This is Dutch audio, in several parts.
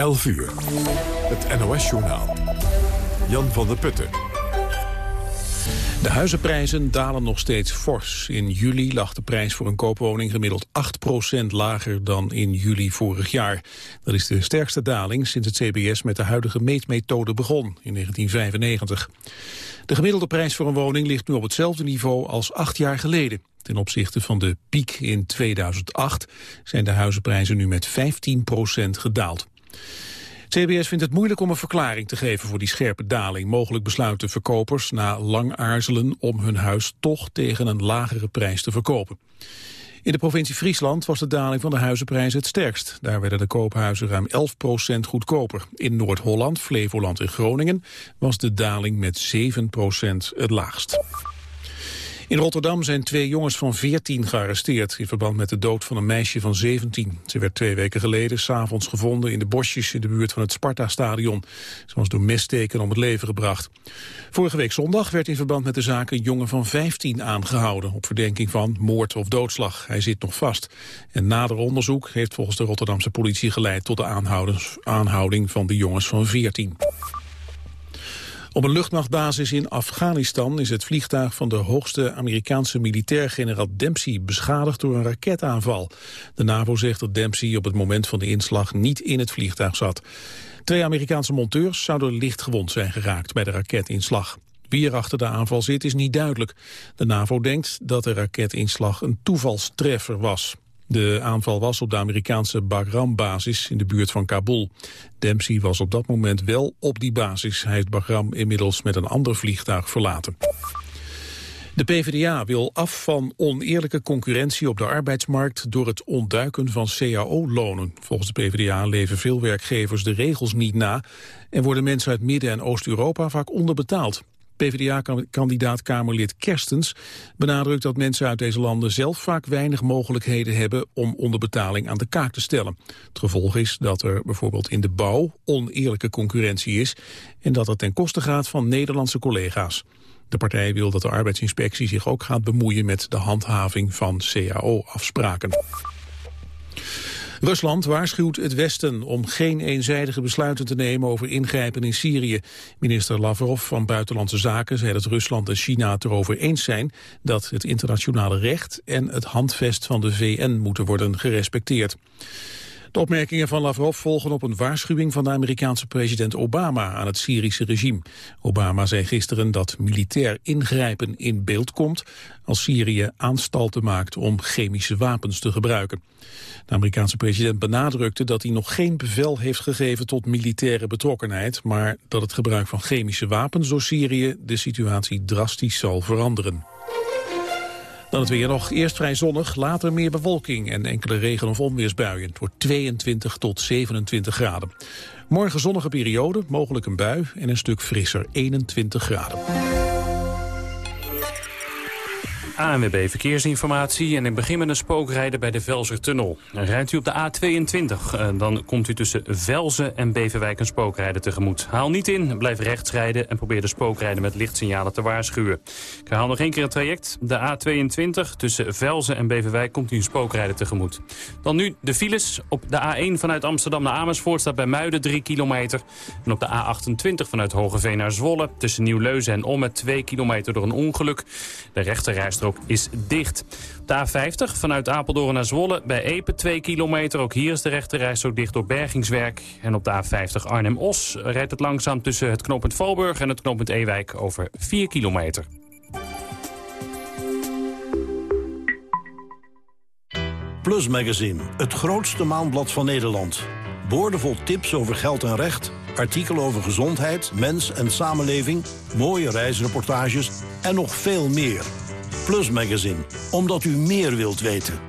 11 uur. Het NOS-journaal. Jan van der Putten. De huizenprijzen dalen nog steeds fors. In juli lag de prijs voor een koopwoning gemiddeld 8% lager dan in juli vorig jaar. Dat is de sterkste daling sinds het CBS met de huidige meetmethode begon in 1995. De gemiddelde prijs voor een woning ligt nu op hetzelfde niveau als acht jaar geleden. Ten opzichte van de piek in 2008 zijn de huizenprijzen nu met 15% gedaald. CBS vindt het moeilijk om een verklaring te geven voor die scherpe daling. Mogelijk besluiten verkopers na lang aarzelen om hun huis toch tegen een lagere prijs te verkopen. In de provincie Friesland was de daling van de huizenprijzen het sterkst. Daar werden de koophuizen ruim 11% goedkoper. In Noord-Holland, Flevoland en Groningen was de daling met 7% het laagst. In Rotterdam zijn twee jongens van 14 gearresteerd... in verband met de dood van een meisje van 17. Ze werd twee weken geleden s'avonds gevonden in de bosjes... in de buurt van het Sparta-stadion. Ze was door messteken om het leven gebracht. Vorige week zondag werd in verband met de zaak... een jongen van 15 aangehouden... op verdenking van moord of doodslag. Hij zit nog vast. En nader onderzoek heeft volgens de Rotterdamse politie geleid... tot de aanhouding van de jongens van 14. Op een luchtmachtbasis in Afghanistan is het vliegtuig van de hoogste Amerikaanse militair generaal Dempsey beschadigd door een raketaanval. De NAVO zegt dat Dempsey op het moment van de inslag niet in het vliegtuig zat. Twee Amerikaanse monteurs zouden licht gewond zijn geraakt bij de raketinslag. Wie er achter de aanval zit is niet duidelijk. De NAVO denkt dat de raketinslag een toevalstreffer was. De aanval was op de Amerikaanse Bagram-basis in de buurt van Kabul. Dempsey was op dat moment wel op die basis. Hij heeft Bagram inmiddels met een ander vliegtuig verlaten. De PvdA wil af van oneerlijke concurrentie op de arbeidsmarkt door het ontduiken van cao-lonen. Volgens de PvdA leven veel werkgevers de regels niet na en worden mensen uit Midden- en Oost-Europa vaak onderbetaald. PvdA-kandidaat Kamerlid Kerstens benadrukt dat mensen uit deze landen zelf vaak weinig mogelijkheden hebben om onderbetaling aan de kaak te stellen. Het gevolg is dat er bijvoorbeeld in de bouw oneerlijke concurrentie is en dat het ten koste gaat van Nederlandse collega's. De partij wil dat de arbeidsinspectie zich ook gaat bemoeien met de handhaving van cao-afspraken. Rusland waarschuwt het Westen om geen eenzijdige besluiten te nemen over ingrijpen in Syrië. Minister Lavrov van Buitenlandse Zaken zei dat Rusland en China het erover eens zijn dat het internationale recht en het handvest van de VN moeten worden gerespecteerd. De opmerkingen van Lavrov volgen op een waarschuwing van de Amerikaanse president Obama aan het Syrische regime. Obama zei gisteren dat militair ingrijpen in beeld komt als Syrië aanstalten maakt om chemische wapens te gebruiken. De Amerikaanse president benadrukte dat hij nog geen bevel heeft gegeven tot militaire betrokkenheid, maar dat het gebruik van chemische wapens door Syrië de situatie drastisch zal veranderen. Dan het weer nog. Eerst vrij zonnig, later meer bewolking en enkele regen- of onweersbuien. Het wordt 22 tot 27 graden. Morgen zonnige periode, mogelijk een bui en een stuk frisser, 21 graden. ANWB Verkeersinformatie en ik begin met een spookrijden bij de Velsertunnel. Rijdt u op de A22, eh, dan komt u tussen Velzen en Beverwijk een spookrijden tegemoet. Haal niet in, blijf rechts rijden en probeer de spookrijden met lichtsignalen te waarschuwen. Ik herhaal nog één keer het traject. De A22 tussen Velzen en Beverwijk komt u een spookrijden tegemoet. Dan nu de files. Op de A1 vanuit Amsterdam naar Amersfoort staat bij Muiden 3 kilometer. En op de A28 vanuit Hogeveen naar Zwolle tussen Nieuw-Leuzen en Ommet 2 kilometer door een ongeluk. De rechterrijstrook is dicht. De A50 vanuit Apeldoorn naar Zwolle bij Epe 2 kilometer. Ook hier is de rechterreis ook dicht door bergingswerk. En op de A50 Arnhem-Os rijdt het langzaam tussen het knooppunt Valburg en het knooppunt Ewijk over 4 kilometer. Plus Magazine, het grootste maandblad van Nederland. Boordevol tips over geld en recht, artikelen over gezondheid, mens en samenleving... mooie reisreportages en nog veel meer... Plus Magazine, omdat u meer wilt weten.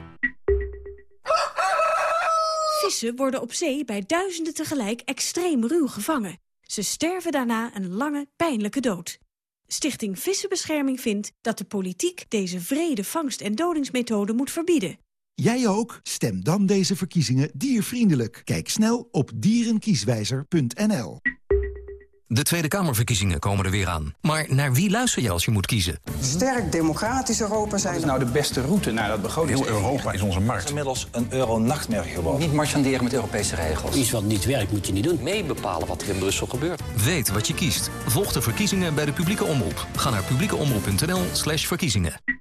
Vissen worden op zee bij duizenden tegelijk extreem ruw gevangen. Ze sterven daarna een lange, pijnlijke dood. Stichting Vissenbescherming vindt dat de politiek deze vrede vangst- en dodingsmethode moet verbieden. Jij ook? Stem dan deze verkiezingen diervriendelijk. Kijk snel op dierenkieswijzer.nl. De Tweede Kamerverkiezingen komen er weer aan. Maar naar wie luister je als je moet kiezen? Sterk democratisch Europa zijn. Wat is nou de beste route naar dat begroting? Heel Europa is onze markt. Het is inmiddels een euro-nachtmerrie geworden. Niet marchanderen met Europese regels. Iets wat niet werkt moet je niet doen. Mee bepalen wat er in Brussel gebeurt. Weet wat je kiest. Volg de verkiezingen bij de publieke omroep. Ga naar publiekeomroep.nl slash verkiezingen.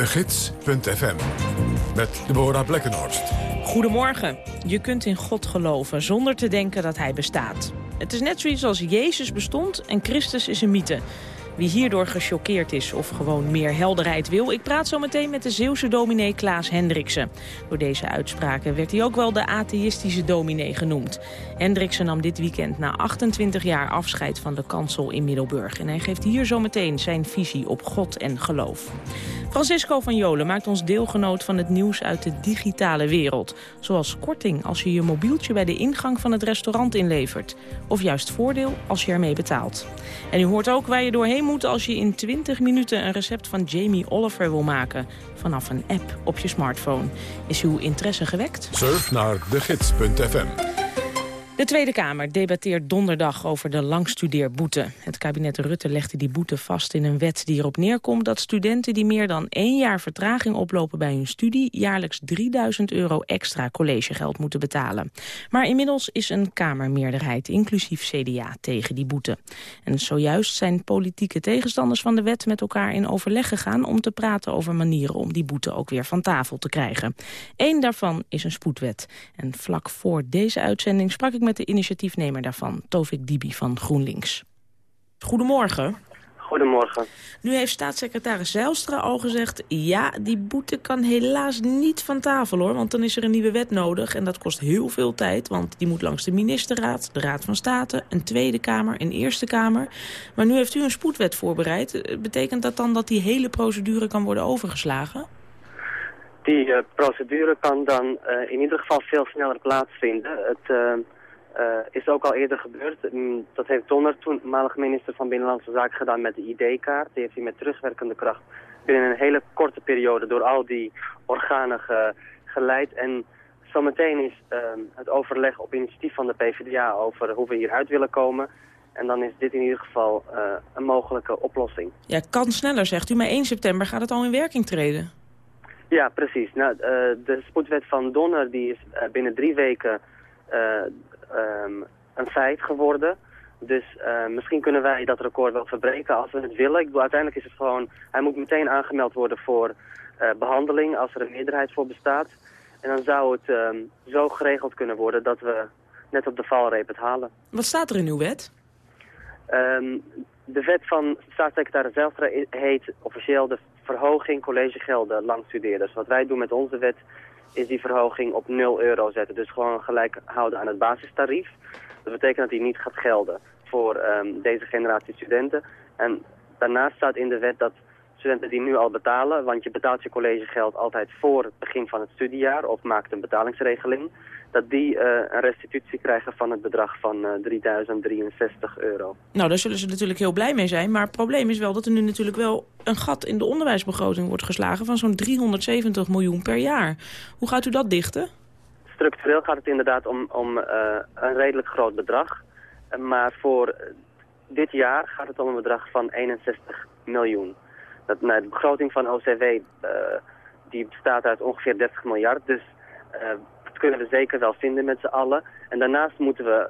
De Gids.fm. Met Deborah Blekkenhorst. Goedemorgen. Je kunt in God geloven zonder te denken dat hij bestaat. Het is net zoiets als Jezus bestond en Christus is een mythe. Wie hierdoor gechoqueerd is of gewoon meer helderheid wil... ik praat zo meteen met de Zeeuwse dominee Klaas Hendriksen. Door deze uitspraken werd hij ook wel de atheïstische dominee genoemd. Hendriksen nam dit weekend na 28 jaar afscheid van de kansel in Middelburg. En hij geeft hier zo meteen zijn visie op God en geloof. Francisco van Jolen maakt ons deelgenoot van het nieuws uit de digitale wereld. Zoals korting als je je mobieltje bij de ingang van het restaurant inlevert. Of juist voordeel als je ermee betaalt. En u hoort ook waar je doorheen moet als je in 20 minuten een recept van Jamie Oliver wil maken. Vanaf een app op je smartphone. Is uw interesse gewekt? Surf naar degids.fm de Tweede Kamer debatteert donderdag over de langstudeerboete. Het kabinet Rutte legde die boete vast in een wet die erop neerkomt... dat studenten die meer dan één jaar vertraging oplopen bij hun studie... jaarlijks 3000 euro extra collegegeld moeten betalen. Maar inmiddels is een Kamermeerderheid, inclusief CDA, tegen die boete. En zojuist zijn politieke tegenstanders van de wet met elkaar in overleg gegaan... om te praten over manieren om die boete ook weer van tafel te krijgen. Eén daarvan is een spoedwet. En vlak voor deze uitzending sprak ik met met de initiatiefnemer daarvan, Tovik Dibi van GroenLinks. Goedemorgen. Goedemorgen. Nu heeft staatssecretaris Zijlstra al gezegd... ja, die boete kan helaas niet van tafel, hoor. Want dan is er een nieuwe wet nodig en dat kost heel veel tijd. Want die moet langs de ministerraad, de Raad van State... een Tweede Kamer, een Eerste Kamer. Maar nu heeft u een spoedwet voorbereid. Betekent dat dan dat die hele procedure kan worden overgeslagen? Die uh, procedure kan dan uh, in ieder geval veel sneller plaatsvinden. Het... Uh uh, is ook al eerder gebeurd. Mm, dat heeft Donner, toenmalige minister van Binnenlandse Zaken, gedaan met de ID-kaart. Die heeft hij met terugwerkende kracht binnen een hele korte periode door al die organen geleid. En zometeen is uh, het overleg op initiatief van de PvdA over hoe we hieruit willen komen. En dan is dit in ieder geval uh, een mogelijke oplossing. Ja, kan sneller, zegt u. Maar 1 september gaat het al in werking treden. Ja, precies. Nou, de spoedwet van Donner die is binnen drie weken um, een feit geworden. Dus uh, misschien kunnen wij dat record wel verbreken als we het willen. Ik bedoel, uiteindelijk is het gewoon, hij moet meteen aangemeld worden voor uh, behandeling als er een meerderheid voor bestaat. En dan zou het um, zo geregeld kunnen worden dat we net op de valreep het halen. Wat staat er in uw wet? Um, de wet van staatssecretaris Zijlstra heet officieel de verhoging collegegelden langstudeerders. Wat wij doen met onze wet is die verhoging op 0 euro zetten. Dus gewoon gelijk houden aan het basistarief. Dat betekent dat die niet gaat gelden voor um, deze generatie studenten. En daarnaast staat in de wet dat studenten die nu al betalen, want je betaalt je collegegeld altijd voor het begin van het studiejaar of maakt een betalingsregeling dat die uh, een restitutie krijgen van het bedrag van uh, eh, 3063 euro. Nou, daar zullen ze natuurlijk heel blij mee zijn. Maar het probleem is wel dat er nu natuurlijk wel een gat in de onderwijsbegroting wordt geslagen... van zo'n 370 miljoen per jaar. Hoe gaat u dat dichten? Structureel gaat het inderdaad om, om uh, een redelijk groot bedrag. maar voor dit jaar gaat het om een bedrag van 61 miljoen. Dat, nou, de begroting van OCW die bestaat uit ongeveer 30 miljard. Dus kunnen we zeker wel vinden met z'n allen. En daarnaast moeten we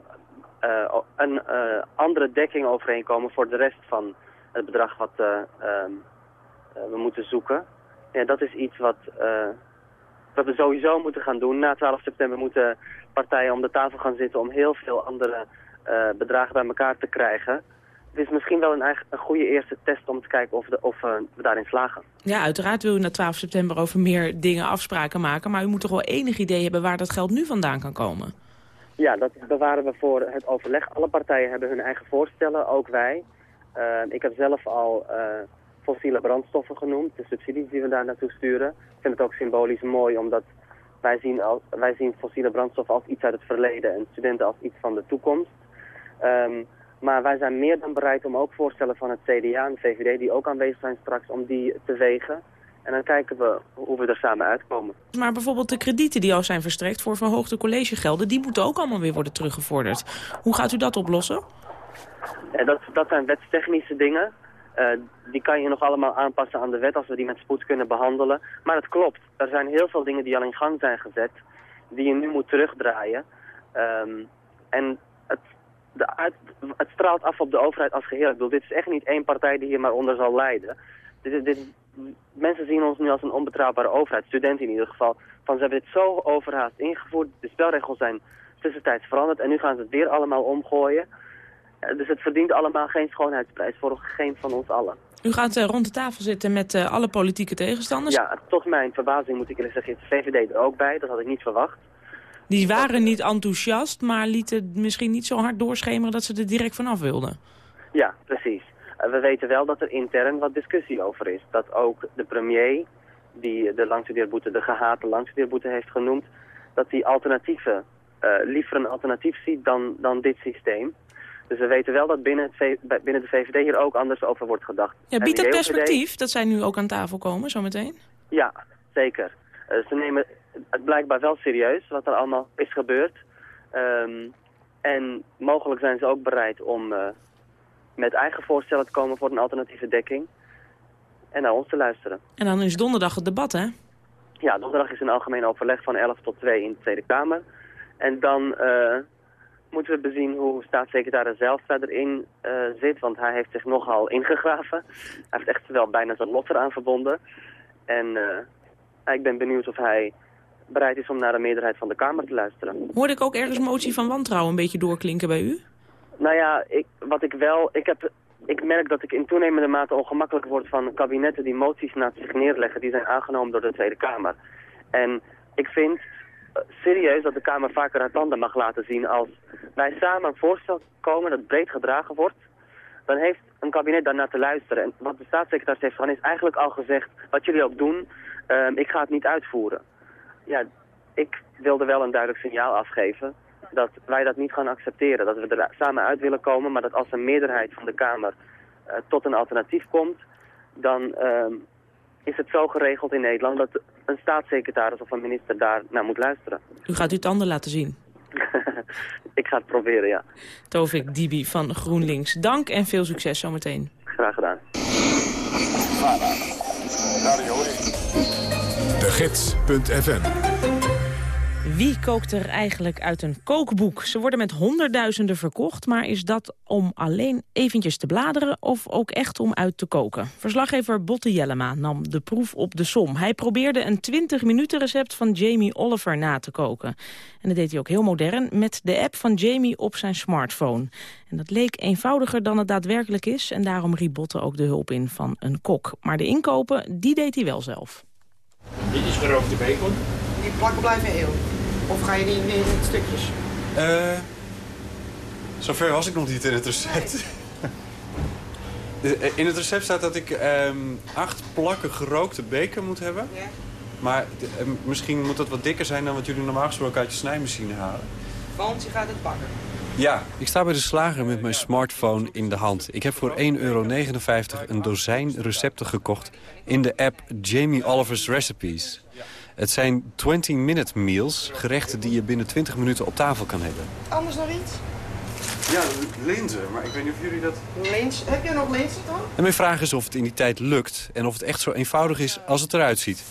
uh, een uh, andere dekking overeenkomen voor de rest van het bedrag wat uh, we moeten zoeken. Ja, dat is iets wat, wat we sowieso moeten gaan doen. Na 12 september moeten partijen om de tafel gaan zitten om heel veel andere bedragen bij elkaar te krijgen het is misschien wel een, een goede eerste test om te kijken of, de, of uh, we daarin slagen. Ja, uiteraard wil u na 12 september over meer dingen afspraken maken. Maar u moet toch wel enig idee hebben waar dat geld nu vandaan kan komen? Ja, dat bewaren we voor het overleg. Alle partijen hebben hun eigen voorstellen, ook wij. Uh, ik heb zelf al uh, fossiele brandstoffen genoemd, de subsidies die we daar naartoe sturen. Ik vind het ook symbolisch mooi, omdat wij zien, als, wij zien fossiele brandstoffen als iets uit het verleden en studenten als iets van de toekomst. Um, maar wij zijn meer dan bereid om ook voorstellen van het CDA en de VVD, die ook aanwezig zijn straks, om die te wegen. En dan kijken we hoe we er samen uitkomen. Maar bijvoorbeeld de kredieten die al zijn verstrekt voor verhoogde collegegelden... die moeten ook allemaal weer worden teruggevorderd. Hoe gaat u dat oplossen? Ja, dat, dat zijn wetstechnische dingen. Uh, die kan je nog allemaal aanpassen aan de wet als we die met spoed kunnen behandelen. Maar het klopt. Er zijn heel veel dingen die al in gang zijn gezet... die je nu moet terugdraaien. Um, en de het straalt af op de overheid als geheel. Ik bedoel, dit is echt niet één partij die hier maar onder zal lijden. Dit, dit, mensen zien ons nu als een onbetrouwbare overheid, studenten in ieder geval. Van ze hebben dit zo overhaast ingevoerd, de spelregels zijn tussentijds veranderd en nu gaan ze het weer allemaal omgooien. Eh, dus het verdient allemaal geen schoonheidsprijs voor geen van ons allen. U gaat uh, rond de tafel zitten met uh, alle politieke tegenstanders? Ja, tot mijn verbazing moet ik eerlijk zeggen, is de VVD er ook bij. Dat had ik niet verwacht. Die waren niet enthousiast, maar lieten misschien niet zo hard doorschemeren dat ze er direct vanaf wilden. Ja, precies. We weten wel dat er intern wat discussie over is. Dat ook de premier, die de langstudeerboete, de gehate langstudeerboete heeft genoemd, dat die alternatieven, uh, liever een alternatief ziet dan, dan dit systeem. Dus we weten wel dat binnen, het binnen de VVD hier ook anders over wordt gedacht. Ja, biedt dat perspectief dat zij nu ook aan tafel komen, zometeen? Ja, zeker. Uh, ze nemen het blijkbaar wel serieus wat er allemaal is gebeurd. Um, en mogelijk zijn ze ook bereid om uh, met eigen voorstellen te komen voor een alternatieve dekking. En naar ons te luisteren. En dan is donderdag het debat, hè? Ja, donderdag is een algemeen overleg van 11 tot 2 in de Tweede Kamer. En dan uh, moeten we bezien hoe staatssecretaris zelf verder in uh, zit. Want hij heeft zich nogal ingegraven. Hij heeft echt wel bijna zijn lot eraan verbonden. En uh, ik ben benieuwd of hij bereid is om naar de meerderheid van de Kamer te luisteren. Hoorde ik ook ergens motie van wantrouwen een beetje doorklinken bij u? Nou ja, ik, wat ik wel... Ik, heb, ik merk dat ik in toenemende mate ongemakkelijk word van kabinetten die moties naast zich neerleggen. Die zijn aangenomen door de Tweede Kamer. En ik vind uh, serieus dat de Kamer vaker haar tanden mag laten zien als wij samen een voorstel komen dat breed gedragen wordt. Dan heeft een kabinet daarnaar te luisteren. En wat de staatssecretaris heeft gedaan is eigenlijk al gezegd, wat jullie ook doen, uh, ik ga het niet uitvoeren ja, ik wilde wel een duidelijk signaal afgeven dat wij dat niet gaan accepteren. Dat we er samen uit willen komen, maar dat als een meerderheid van de Kamer uh, tot een alternatief komt, dan uh, is het zo geregeld in Nederland dat een staatssecretaris of een minister daar naar moet luisteren. U gaat uw tanden laten zien. ik ga het proberen, ja. Tovik Dibi van GroenLinks. Dank en veel succes zometeen. Graag gedaan. Gids.fm wie kookt er eigenlijk uit een kookboek? Ze worden met honderdduizenden verkocht, maar is dat om alleen eventjes te bladeren of ook echt om uit te koken? Verslaggever Botte Jellema nam de proef op de som. Hij probeerde een 20 minuten recept van Jamie Oliver na te koken. En dat deed hij ook heel modern met de app van Jamie op zijn smartphone. En dat leek eenvoudiger dan het daadwerkelijk is en daarom riep Botte ook de hulp in van een kok. Maar de inkopen, die deed hij wel zelf. Dit is gerookte bacon. Die plakken blijven heel. Of ga je die in, in stukjes? Uh, zover was ik nog niet in het recept. in het recept staat dat ik um, acht plakken gerookte bacon moet hebben. Ja. Maar uh, misschien moet dat wat dikker zijn dan wat jullie normaal gesproken uit je snijmachine halen. Want je gaat het bakken. Ja, ik sta bij de slager met mijn smartphone in de hand. Ik heb voor 1,59 euro een dozijn recepten gekocht in de app Jamie Oliver's Recipes. Het zijn 20-minute meals, gerechten die je binnen 20 minuten op tafel kan hebben. Anders nog iets? Ja, linzen, maar ik weet niet of jullie dat... Lins, heb je nog linzen dan? En mijn vraag is of het in die tijd lukt en of het echt zo eenvoudig is als het eruit ziet.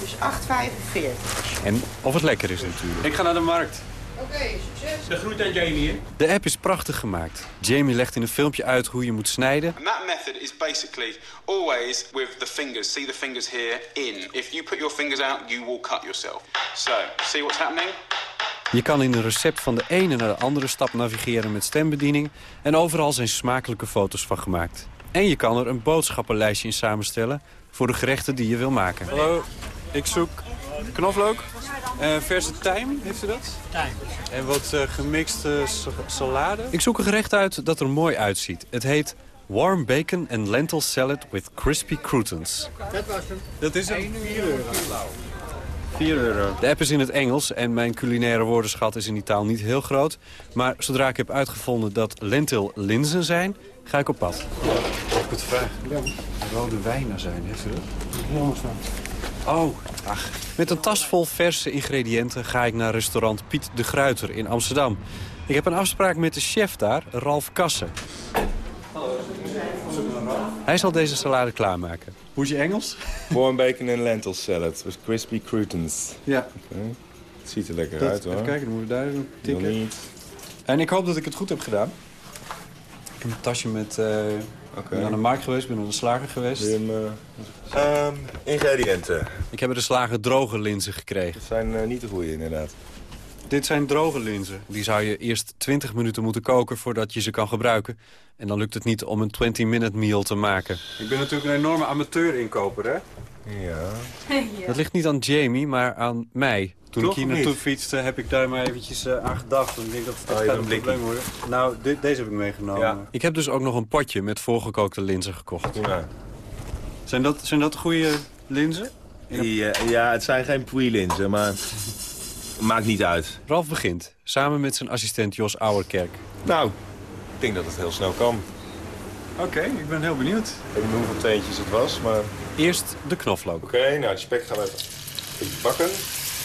Dus 8,45. En of het lekker is natuurlijk. Ik ga naar de markt. Oké, okay, succes. De groet aan Jamie. Hè? De app is prachtig gemaakt. Jamie legt in een filmpje uit hoe je moet snijden. And that method is basically always with the fingers. See the fingers here in. If you put your fingers out, you will cut yourself. So, see what's happening? Je kan in een recept van de ene naar de andere stap navigeren met stembediening... en overal zijn smakelijke foto's van gemaakt. En je kan er een boodschappenlijstje in samenstellen voor de gerechten die je wil maken. Hallo, ik zoek Knoflook. Uh, verse tijm, heeft u dat? Tijm. En wat uh, gemixte salade? Ik zoek een gerecht uit dat er mooi uitziet. Het heet Warm Bacon and Lentil Salad with Crispy Croutons. Dat was hem. Dat is een 4 euro. 4 euro. De app is in het Engels en mijn culinaire woordenschat is in die taal niet heel groot. Maar zodra ik heb uitgevonden dat lentil linzen zijn, ga ik op pad. Ik het vraag. Rode wijnen zijn, heeft u dat? Helemaal staan. Oh, ach. Met een tas vol verse ingrediënten ga ik naar restaurant Piet de Gruiter in Amsterdam. Ik heb een afspraak met de chef daar, Ralf Kassen. Hij zal deze salade klaarmaken. Hoe is je Engels? Warm bacon and lentil salad with crispy croutons. Ja. Okay. Het ziet er lekker dat, uit hoor. Even kijken, dan moeten we daar tikken. Niet. En ik hoop dat ik het goed heb gedaan. Ik heb een tasje met... Uh, okay. ben aan de markt geweest, ben aan de slager geweest. Hem, uh... um, ingrediënten. Ik heb er de slager droge linzen gekregen. Dat zijn uh, niet de goede inderdaad. Dit zijn droge linzen. Die zou je eerst 20 minuten moeten koken voordat je ze kan gebruiken. En dan lukt het niet om een 20-minute meal te maken. Ik ben natuurlijk een enorme amateur-inkoper, hè? Ja. ja. Dat ligt niet aan Jamie, maar aan mij. Toen Toch ik hier naartoe fietste, heb ik daar maar eventjes uh, aan gedacht. En ik denk dat het oh, gaat een probleem worden. Nou, dit, deze heb ik meegenomen. Ja. Ik heb dus ook nog een potje met voorgekookte linzen gekocht. Ja. Zijn, dat, zijn dat goede linzen? Ja, ja, het zijn geen pui-linzen, maar... Maakt niet uit. Ralf begint, samen met zijn assistent Jos Ouwerkerk. Nou, ik denk dat het heel snel kan. Oké, okay, ik ben heel benieuwd. Ik weet niet hoeveel teentjes het was, maar... Eerst de knoflook. Oké, okay, nou, de spek gaan we even bakken.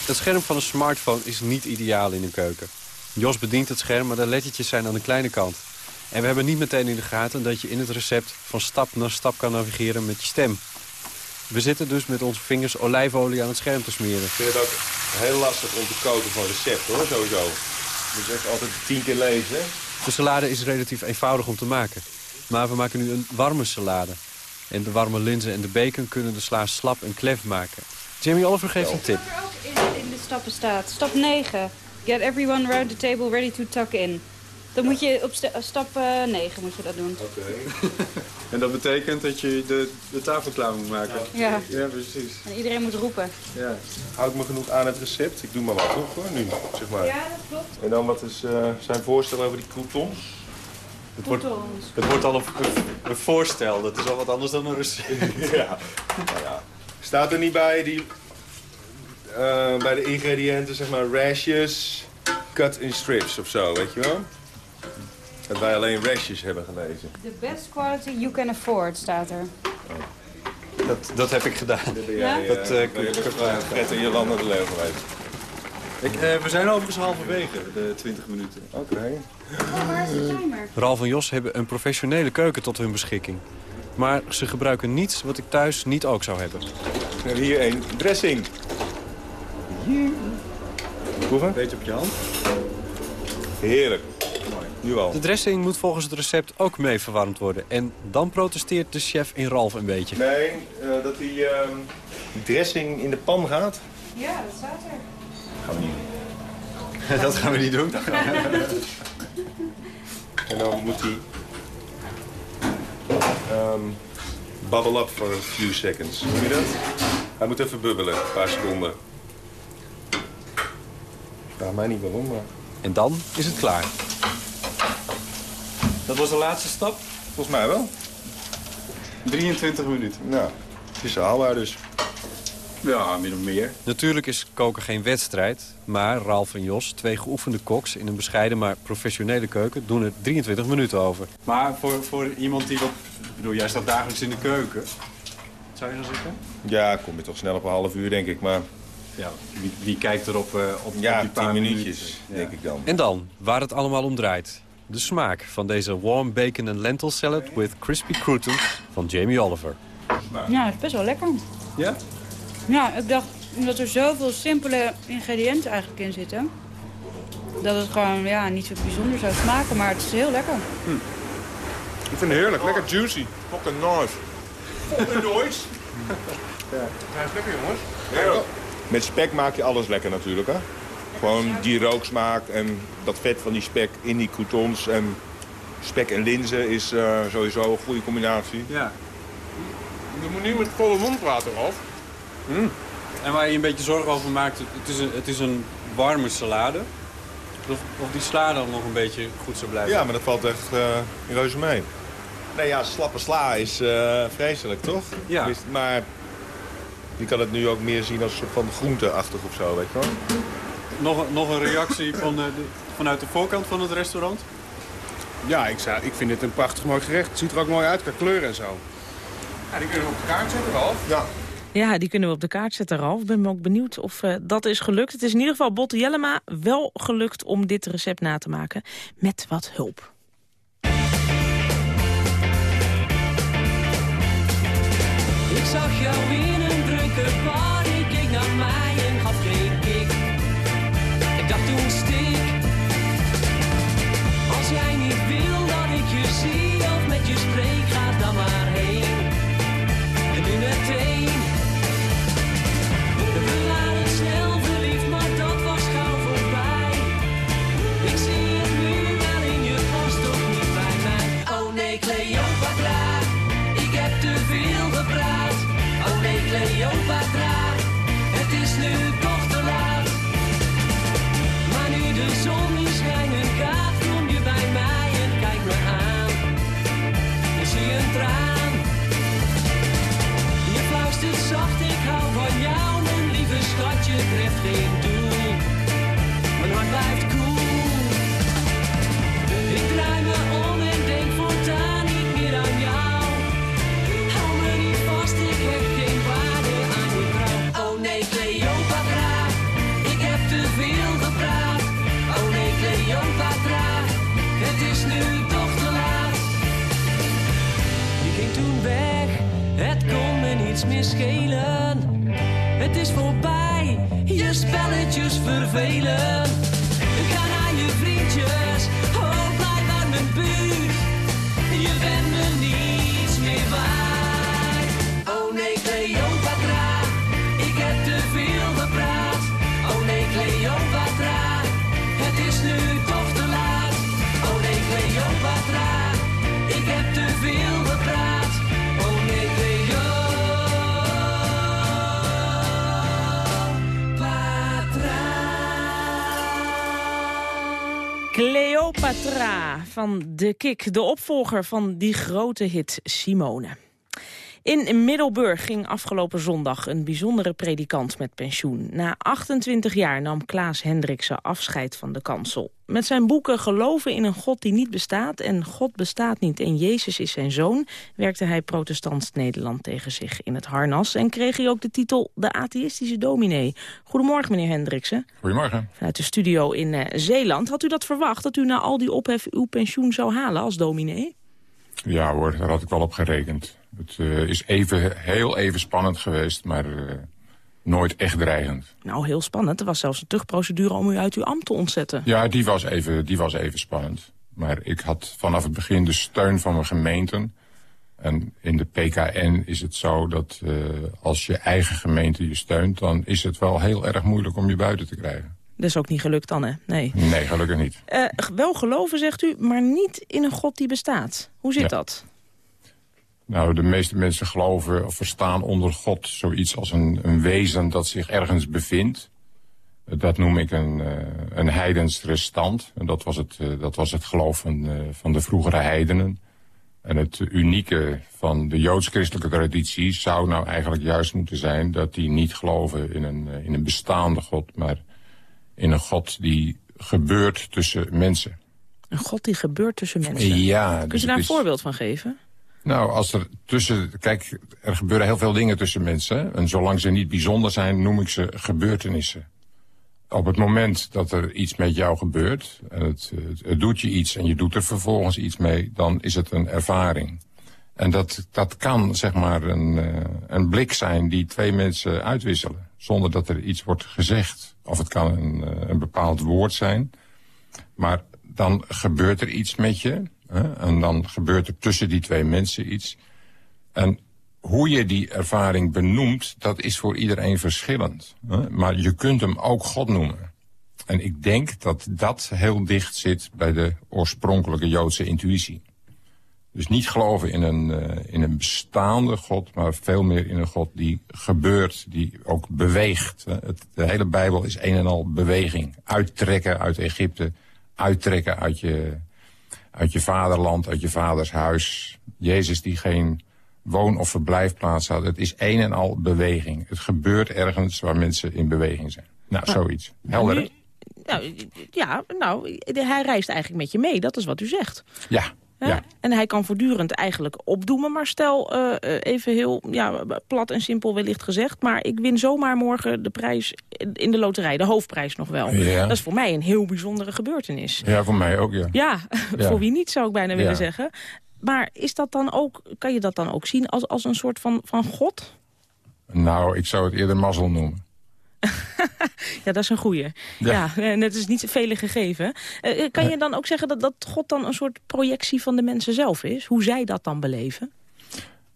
Het scherm van een smartphone is niet ideaal in een keuken. Jos bedient het scherm, maar de lettertjes zijn aan de kleine kant. En we hebben niet meteen in de gaten dat je in het recept van stap naar stap kan navigeren met je stem. We zitten dus met onze vingers olijfolie aan het scherm te smeren. Ik vind het ook heel lastig om te koken van recept, hoor, sowieso. Dus echt altijd tien keer lezen. De salade is relatief eenvoudig om te maken. Maar we maken nu een warme salade. En de warme linzen en de bacon kunnen de sla slap en klef maken. Jamie Oliver geeft een tip. Wat er ook in, in de stappen staat. Stap 9. Get everyone around the table ready to tuck in. Dan moet je op stap uh, 9 moet je dat doen. Oké. Okay. en dat betekent dat je de, de tafel klaar moet maken? Ja. Ja, precies. En iedereen moet roepen. Ja. Houd ik me genoeg aan het recept? Ik doe maar wat, toch? Hoor, nu, zeg maar. Ja, dat klopt. En dan wat is uh, zijn voorstel over die croutons? Het wordt, het wordt al een, een, voorstel. Dat is al wat anders dan een recept. ja. Nou ja. Staat er niet bij, die, uh, bij de ingrediënten, zeg maar, rashjes, cut in strips of zo, weet je wel? Dat wij alleen rashjes hebben gelezen. The best quality you can afford, staat er. Oh. Dat, dat heb ik gedaan. Ja? Dat, uh, ik heb Fred en Jolanda de Leeuw geweest. Ik, uh, we zijn overigens halverwege, de 20 minuten. Oké. Okay. Oh, waar is de timer? Ralf en Jos hebben een professionele keuken tot hun beschikking. Maar ze gebruiken niets wat ik thuis niet ook zou hebben. We hebben hier een dressing. Proeven? Beetje op je hand. Heerlijk. Nu al. De dressing moet volgens het recept ook mee verwarmd worden. En dan protesteert de chef in Ralf een beetje. Nee, uh, dat die uh, dressing in de pan gaat. Ja, dat staat er. Gaan we niet doen. dat gaan we niet doen. en dan moet hij um, bubble up for a few seconds. Hoe je dat? Hij moet even bubbelen, een paar seconden. Vraag mij niet waarom, maar... En dan is het klaar. Dat was de laatste stap? Volgens mij wel. 23 minuten. Nou, het is haalbaar dus. Ja, min of meer. Natuurlijk is koken geen wedstrijd. Maar Ralf en Jos, twee geoefende koks in een bescheiden maar professionele keuken... doen er 23 minuten over. Maar voor, voor iemand die wat... Ik bedoel, jij staat dagelijks in de keuken. Zou je dan zeggen? Ja, kom je toch snel op een half uur, denk ik. Maar ja, wie, wie kijkt er op, uh, op, ja, op die paar tien minuutjes, denk ik dan. En dan, waar het allemaal om draait. De smaak van deze warm bacon en lentil salad with crispy croutons van Jamie Oliver. Ja, het is best wel lekker. Ja? Ja, ik dacht dat er zoveel simpele ingrediënten eigenlijk in zitten. Dat het gewoon ja, niet zo bijzonder zou smaken, maar het is heel lekker. Hm. Ik vind het heerlijk, lekker juicy. Fucking nice. Fucking nice. ja. Hij is lekker jongens. Ja. Met spek maak je alles lekker natuurlijk hè. Gewoon die rooksmaak en dat vet van die spek in die croutons. En spek en linzen is uh, sowieso een goede combinatie. Ja. Je moet niet met volle mond praten, Ralf. Mm. En waar je een beetje zorgen over maakt, het is een, het is een warme salade. Of, of die sla dan nog een beetje goed zou blijven. Ja, maar dat valt echt uh, reuze mee. Nee, ja, slappe sla is uh, vreselijk, toch? Ja. Maar je kan het nu ook meer zien als een soort van groenteachtig of zo, weet je wel? Nog, nog een reactie van de, vanuit de voorkant van het restaurant? Ja, ik, zou, ik vind het een prachtig mooi gerecht. Het ziet er ook mooi uit qua kleur en zo. Ja, die kunnen we op de kaart zetten, Ralf. Ja. Ja, die kunnen we op de kaart zetten, Ralf. Ik ben ook benieuwd of uh, dat is gelukt. Het is in ieder geval Botte Jellema wel gelukt om dit recept na te maken. Met wat hulp. Ik zag jou in een drukke bar, De Kik, de opvolger van die grote hit Simone. In Middelburg ging afgelopen zondag een bijzondere predikant met pensioen. Na 28 jaar nam Klaas Hendriksen afscheid van de kansel. Met zijn boeken Geloven in een God die niet bestaat... en God bestaat niet en Jezus is zijn zoon... werkte hij protestants Nederland tegen zich in het harnas... en kreeg hij ook de titel De Atheïstische Dominee. Goedemorgen, meneer Hendriksen. Goedemorgen. Vanuit de studio in uh, Zeeland. Had u dat verwacht, dat u na al die ophef uw pensioen zou halen als dominee? Ja hoor, daar had ik wel op gerekend. Het uh, is even, heel even spannend geweest, maar uh, nooit echt dreigend. Nou, heel spannend. Er was zelfs een terugprocedure om u uit uw ambt te ontzetten. Ja, die was even, die was even spannend. Maar ik had vanaf het begin de steun van mijn gemeenten. En in de PKN is het zo dat uh, als je eigen gemeente je steunt... dan is het wel heel erg moeilijk om je buiten te krijgen. Dat is ook niet gelukt dan, hè? Nee, nee gelukkig niet. Uh, wel geloven, zegt u, maar niet in een God die bestaat. Hoe zit ja. dat? Nou, de meeste mensen geloven of verstaan onder God zoiets als een, een wezen dat zich ergens bevindt. Dat noem ik een, uh, een heidens restant. En dat was het, uh, dat was het geloof van, uh, van de vroegere heidenen. En het unieke van de joods-christelijke traditie zou nou eigenlijk juist moeten zijn... dat die niet geloven in een, in een bestaande God, maar in een God die gebeurt tussen mensen. Een God die gebeurt tussen mensen? Ja. Kun je daar een is... voorbeeld van geven? Nou, als er tussen... Kijk, er gebeuren heel veel dingen tussen mensen. En zolang ze niet bijzonder zijn, noem ik ze gebeurtenissen. Op het moment dat er iets met jou gebeurt... en het, het, doet je iets en je doet er vervolgens iets mee... dan is het een ervaring. En dat, dat kan, zeg maar, een, uh, een blik zijn die twee mensen uitwisselen. Zonder dat er iets wordt gezegd. Of het kan een, uh, een bepaald woord zijn. Maar dan gebeurt er iets met je... En dan gebeurt er tussen die twee mensen iets. En hoe je die ervaring benoemt, dat is voor iedereen verschillend. Maar je kunt hem ook God noemen. En ik denk dat dat heel dicht zit bij de oorspronkelijke Joodse intuïtie. Dus niet geloven in een, uh, in een bestaande God, maar veel meer in een God die gebeurt, die ook beweegt. Het, de hele Bijbel is een en al beweging. Uittrekken uit Egypte, uittrekken uit je, uit je vaderland, uit je vaders huis. Jezus die geen woon- of verblijfplaats had. Het is een en al beweging. Het gebeurt ergens waar mensen in beweging zijn. Nou, zoiets. Helder, nou, ja, nou, hij reist eigenlijk met je mee. Dat is wat u zegt. Ja, ja. En hij kan voortdurend eigenlijk opdoemen. Maar stel, uh, even heel ja, plat en simpel wellicht gezegd... maar ik win zomaar morgen de prijs in de loterij, de hoofdprijs nog wel. Ja. Dat is voor mij een heel bijzondere gebeurtenis. Ja, voor mij ook, ja. Ja, voor wie niet zou ik bijna willen zeggen. Maar is dat dan ook, kan je dat dan ook zien als, als een soort van, van god? Nou, ik zou het eerder mazzel noemen. ja, dat is een goeie. Ja, ja en het is niet vele gegeven. Uh, kan je dan ook zeggen dat, dat God dan een soort projectie van de mensen zelf is? Hoe zij dat dan beleven?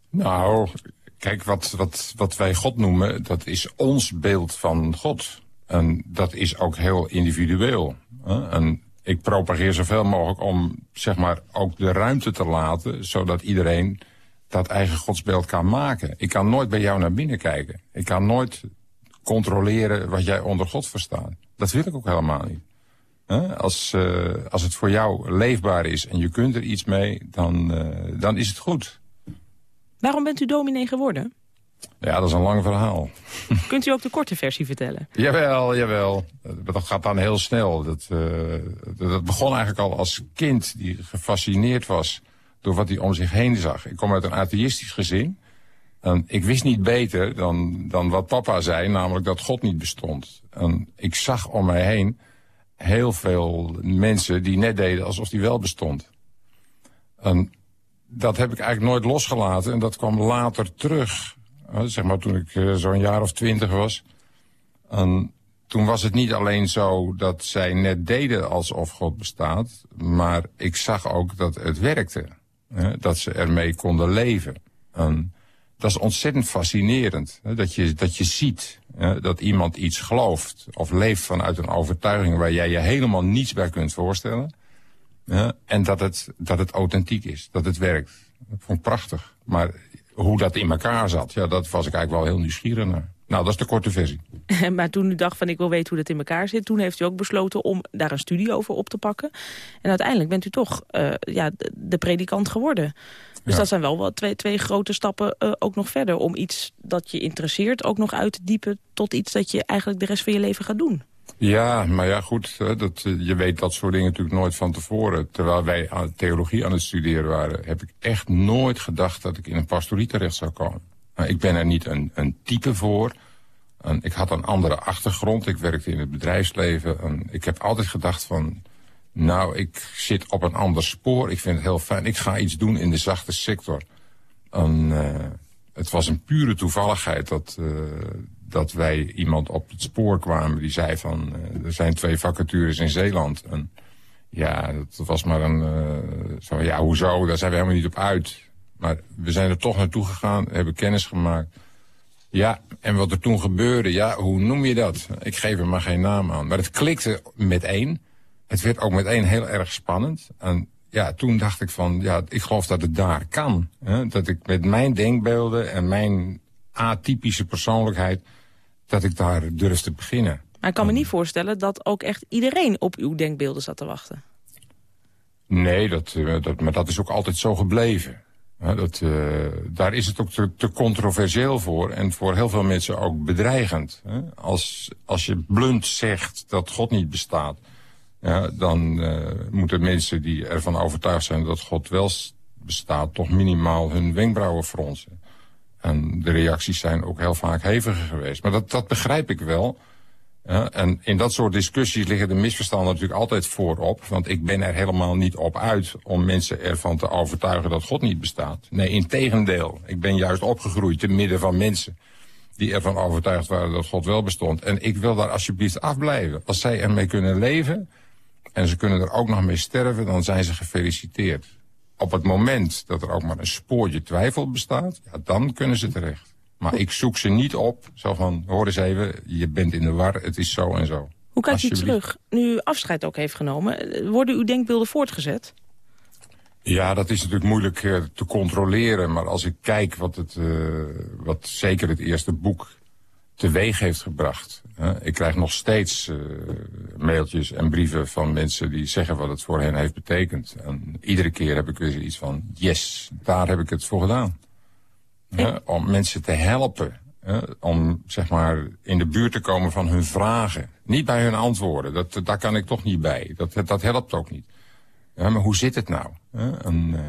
Nou, kijk, wat, wat, wat wij God noemen, dat is ons beeld van God. En dat is ook heel individueel. Hè? En ik propageer zoveel mogelijk om, zeg maar, ook de ruimte te laten... zodat iedereen dat eigen godsbeeld kan maken. Ik kan nooit bij jou naar binnen kijken. Ik kan nooit controleren wat jij onder God verstaat. Dat wil ik ook helemaal niet. Als, uh, als het voor jou leefbaar is en je kunt er iets mee, dan, uh, dan is het goed. Waarom bent u dominee geworden? Ja, dat is een lang verhaal. Kunt u ook de korte versie vertellen? jawel, jawel. Dat gaat dan heel snel. Dat, uh, dat begon eigenlijk al als kind die gefascineerd was door wat hij om zich heen zag. Ik kom uit een atheïstisch gezin. En ik wist niet beter dan, dan wat papa zei, namelijk dat God niet bestond. En ik zag om mij heen heel veel mensen die net deden alsof die wel bestond. En dat heb ik eigenlijk nooit losgelaten en dat kwam later terug. Zeg maar toen ik uh, zo'n jaar of twintig was. En toen was het niet alleen zo dat zij net deden alsof God bestaat... maar ik zag ook dat het werkte. Dat ze ermee konden leven. En dat is ontzettend fascinerend. Hè, dat, je, dat je ziet dat iemand iets gelooft of leeft vanuit een overtuiging... waar jij je helemaal niets bij kunt voorstellen. Hè, en dat het, dat het authentiek is, dat het werkt. Dat vond ik prachtig. Maar hoe dat in elkaar zat, ja, dat was ik eigenlijk wel heel nieuwsgierig naar. Nou, dat is de korte versie. maar toen u dacht van ik wil weten hoe dat in elkaar zit... toen heeft u ook besloten om daar een studie over op te pakken. En uiteindelijk bent u toch uh, ja, de predikant geworden. Dus Ja. dat zijn wel wel twee, twee grote stappen uh, ook nog verder... om iets dat je interesseert ook nog uit te diepen... tot iets dat je eigenlijk de rest van je leven gaat doen. Ja, maar ja, goed, dat, eh, je weet dat soort dingen natuurlijk nooit van tevoren. Terwijl wij aan theologie aan het studeren waren... heb ik echt nooit gedacht dat ik in een pastorie terecht zou komen. Nou, ik ben er niet een, een type voor. En ik had een andere achtergrond. Ik werkte in het bedrijfsleven. En ik heb altijd gedacht van... Nou, ik zit op een ander spoor. Ik vind het heel fijn. Ik ga iets doen in de zachte sector. En, uh, het was een pure toevalligheid dat, uh, dat wij iemand op het spoor kwamen... die zei van, uh, er zijn twee vacatures in Zeeland. En ja, dat was maar een... Zo, ja, hoezo? Daar zijn we helemaal niet op uit. Maar we zijn er toch naartoe gegaan, hebben kennis gemaakt. Ja, en wat er toen gebeurde, ja, hoe noem je dat? Ik geef er maar geen naam aan. Maar het klikte meteen. Het werd ook meteen heel erg spannend. En ja, toen dacht ik van, ja, ik geloof dat het daar kan. Hè? Dat ik met mijn denkbeelden en mijn atypische persoonlijkheid... dat ik daar durf te beginnen. Maar ik kan me niet voorstellen dat ook echt iedereen op uw denkbeelden zat te wachten. Nee, dat, uh, dat, maar dat is ook altijd zo gebleven. Dat, uh, daar is het ook te, te, controversieel voor en voor heel veel mensen ook bedreigend. Als, als je blunt zegt dat God niet bestaat, ja, dan uh, moeten mensen die ervan overtuigd zijn dat God wel bestaat, toch minimaal hun wenkbrauwen fronsen. En de reacties zijn ook heel vaak heviger geweest. Maar dat, dat begrijp ik wel. En in dat soort discussies liggen de misverstanden natuurlijk altijd voorop. Want ik ben er helemaal niet op uit om mensen ervan te overtuigen dat God niet bestaat. Nee, in tegendeel. Ik ben juist opgegroeid te midden van mensen die ervan overtuigd waren dat God wel bestond. En ik wil daar alsjeblieft afblijven. Als zij ermee kunnen leven en ze kunnen er ook nog mee sterven, dan zijn ze gefeliciteerd. Op het moment dat er ook maar een spoortje twijfel bestaat, ja, dan kunnen ze terecht. Maar ik zoek ze niet op, zo van, hoor eens even, je bent in de war, het is zo en zo. Hoe kijkt u terug, nu u afscheid ook heeft genomen? Worden uw denkbeelden voortgezet? Ja, dat is natuurlijk moeilijk uh, te controleren. Maar als ik kijk wat, het, uh, wat zeker het eerste boek teweeg heeft gebracht. ik krijg nog steeds uh, mailtjes en brieven van mensen die zeggen wat het voor hen heeft betekend. En iedere keer heb ik weer iets van, yes, daar heb ik het voor gedaan. om mensen te helpen. om zeg maar in de buurt te komen van hun vragen. Niet bij hun antwoorden, dat, daar kan ik toch niet bij. Dat, dat helpt ook niet. Ja, maar hoe zit het nou? En, uh,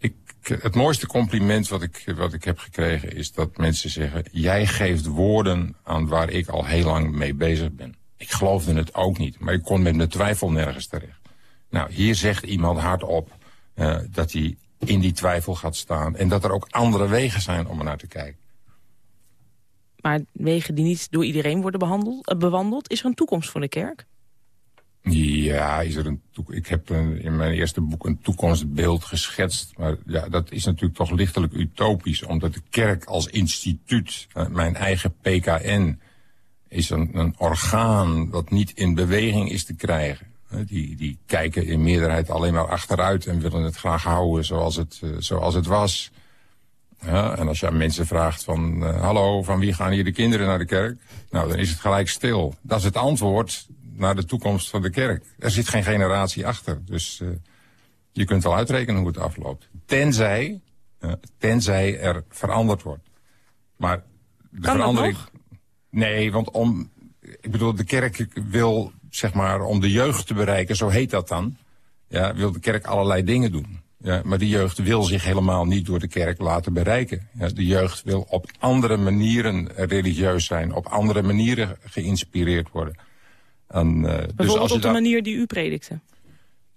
ik, het mooiste compliment wat ik, wat ik heb gekregen is dat mensen zeggen... jij geeft woorden aan waar ik al heel lang mee bezig ben. Ik geloofde het ook niet, maar ik kon met mijn twijfel nergens terecht. Nou, hier zegt iemand hardop uh, dat hij in die twijfel gaat staan... en dat er ook andere wegen zijn om er naar te kijken. Maar wegen die niet door iedereen worden behandeld, uh, bewandeld... is er een toekomst voor de kerk? Ja, is er een ik heb een, in mijn eerste boek een toekomstbeeld geschetst. Maar ja, dat is natuurlijk toch lichtelijk utopisch. Omdat de kerk als instituut, uh, mijn eigen PKN... is een, een, orgaan dat niet in beweging is te krijgen. Uh, die, die kijken in meerderheid alleen maar achteruit... en willen het graag houden zoals het, zoals het was. Ja, en als je aan mensen vraagt van... hallo, van wie gaan hier de kinderen naar de kerk? Nou, dan is het gelijk stil. Dat is het antwoord naar de toekomst van de kerk. Er zit geen generatie achter, dus uh, je kunt wel uitrekenen hoe het afloopt. Tenzij, uh, tenzij er veranderd wordt. Maar de kan verandering... nog? Nee, want om... Ik bedoel, de kerk wil, zeg maar, om de jeugd te bereiken, zo heet dat dan... Ja, wil de kerk allerlei dingen doen. Ja, maar de jeugd wil zich helemaal niet door de kerk laten bereiken. Ja, de jeugd wil op andere manieren religieus zijn, op andere manieren geïnspireerd worden. En, uh, Bijvoorbeeld dus als je op de manier die u predikte.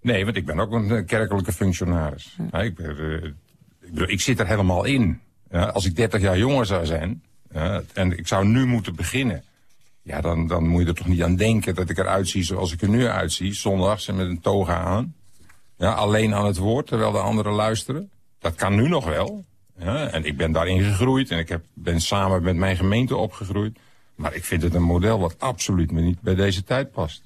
Nee, want ik ben ook een eh, kerkelijke functionaris. Ja, ik, eh, ik, bedoel, ik zit er helemaal in. Ja, als ik 30 jaar jonger zou zijn ja, en ik zou nu moeten beginnen... ja, dan, dan moet je er toch niet aan denken dat ik eruit zie zoals ik er nu uitzie. Zondags en met een toga aan. Ja, alleen aan het woord, terwijl de anderen luisteren. Dat kan nu nog wel. Ja, en ik ben daarin gegroeid en ik heb, ben samen met mijn gemeente opgegroeid. Maar ik vind het een model wat absoluut me niet bij deze tijd past.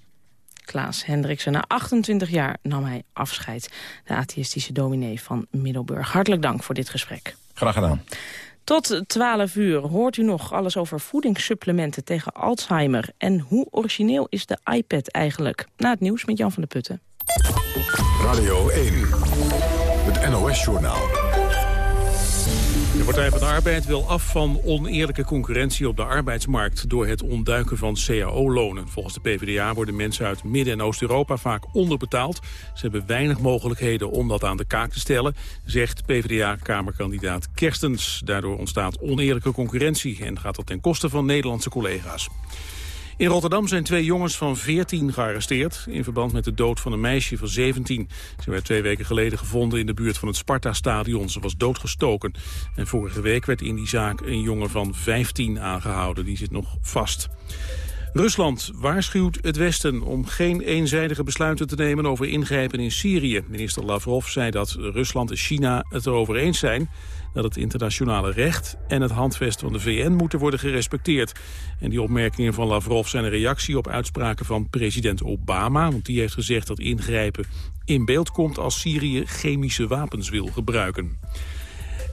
Klaas Hendriksen. Na 28 jaar nam hij afscheid. De atheïstische dominee van Middelburg. Hartelijk dank voor dit gesprek. Graag gedaan. Tot 12 uur hoort u nog alles over voedingssupplementen tegen Alzheimer. En hoe origineel is de iPad eigenlijk? Na het nieuws met Jan van der Putten. Radio 1, het NOS-journaal. De Partij van de Arbeid wil af van oneerlijke concurrentie op de arbeidsmarkt door het ontduiken van cao-lonen. Volgens de PvdA worden mensen uit Midden- en Oost-Europa vaak onderbetaald. Ze hebben weinig mogelijkheden om dat aan de kaak te stellen, zegt PvdA-kamerkandidaat Kerstens. Daardoor ontstaat oneerlijke concurrentie en gaat dat ten koste van Nederlandse collega's. In Rotterdam zijn twee jongens van 14 gearresteerd... in verband met de dood van een meisje van 17. Ze werd twee weken geleden gevonden in de buurt van het Sparta-stadion. Ze was doodgestoken. En vorige week werd in die zaak een jongen van 15 aangehouden. Die zit nog vast. Rusland waarschuwt het Westen om geen eenzijdige besluiten te nemen over ingrijpen in Syrië. Minister Lavrov zei dat Rusland en China het erover eens zijn dat het internationale recht en het handvest van de VN moeten worden gerespecteerd. En die opmerkingen van Lavrov zijn een reactie op uitspraken van president Obama. Want die heeft gezegd dat ingrijpen in beeld komt als Syrië chemische wapens wil gebruiken.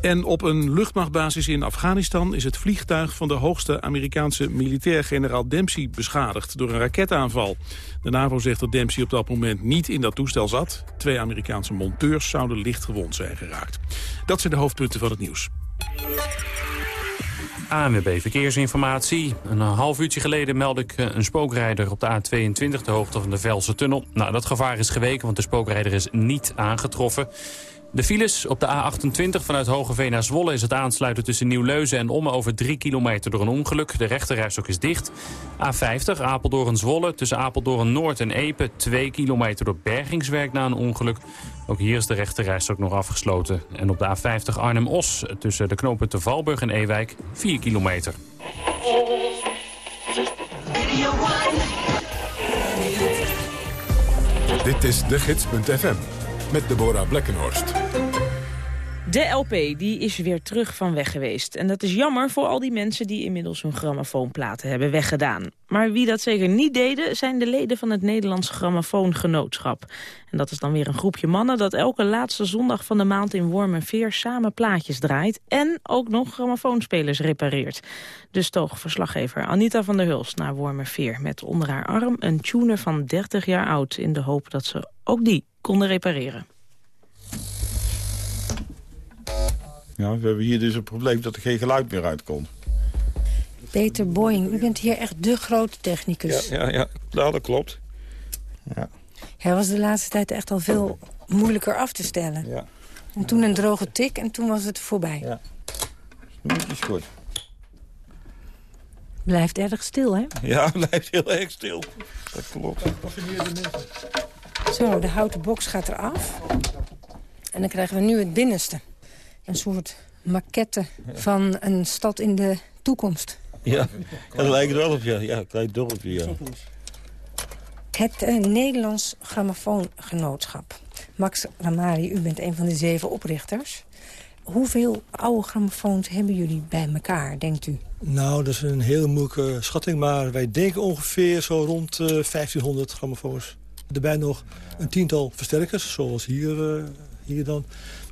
En op een luchtmachtbasis in Afghanistan is het vliegtuig van de hoogste Amerikaanse militair generaal Dempsey beschadigd door een raketaanval. De NAVO zegt dat Dempsey op dat moment niet in dat toestel zat. Twee Amerikaanse monteurs zouden licht gewond zijn geraakt. Dat zijn de hoofdpunten van het nieuws. ANWB Verkeersinformatie. Een half uurtje geleden meldde ik eh, een spookrijder op de A22, de hoogte van de Velse Tunnel. Nou, dat gevaar is geweken, want de spookrijder is niet aangetroffen. De files op de A28 vanuit Hogeveen naar Zwolle is het aansluiten tussen Nieuw-Leuzen en Ommen over 3 kilometer door een ongeluk. De rechterrijstok is dicht. A50 Apeldoorn-Zwolle tussen Apeldoorn-Noord en Epe 2 kilometer door bergingswerk na een ongeluk. Ook hier is de rechterrijstok nog afgesloten. En op de A50 Arnhem-Os tussen de knooppunten Valburg en Ewijk 4 kilometer. Dit is de gids.fm met Deborah Blekkenhorst. De LP die is weer terug van weg geweest. En dat is jammer voor al die mensen die inmiddels hun grammofoonplaten hebben weggedaan. Maar wie dat zeker niet deden, zijn de leden van het Nederlands Grammofoongenootschap. En dat is dan weer een groepje mannen dat elke laatste zondag van de maand in Wormerveer samen plaatjes draait. En ook nog grammofoonspelers repareert. Dus toch verslaggever Anita van der Hulst naar Wormerveer met onder haar arm een tuner van 30 jaar oud. In de hoop dat ze ook die konden repareren. Ja, we hebben hier dus een probleem dat er geen geluid meer uitkomt. Peter Boying, u bent hier echt de grote technicus. Ja, ja, ja. Nou, dat klopt. Ja. Hij was de laatste tijd echt al veel moeilijker af te stellen. Ja. En toen een droge tik en toen was het voorbij. Ja. Nu is goed. Blijft erg stil, hè? Ja, blijft heel erg stil. Dat klopt. Zo, de houten box gaat eraf. En dan krijgen we nu het binnenste. Een soort maquette van een stad in de toekomst. Ja, dat lijkt er wel op, ja. Ja, een klein dorpje, ja. Het eh, Nederlands Grammofoongenootschap. Max Ramari, u bent een van de zeven oprichters. Hoeveel oude grammofoons hebben jullie bij elkaar, denkt u? Nou, dat is een hele moeilijke schatting, maar wij denken ongeveer zo rond eh 1500 grammofoons. Erbij nog een tiental versterkers, zoals hier, eh, hier dan.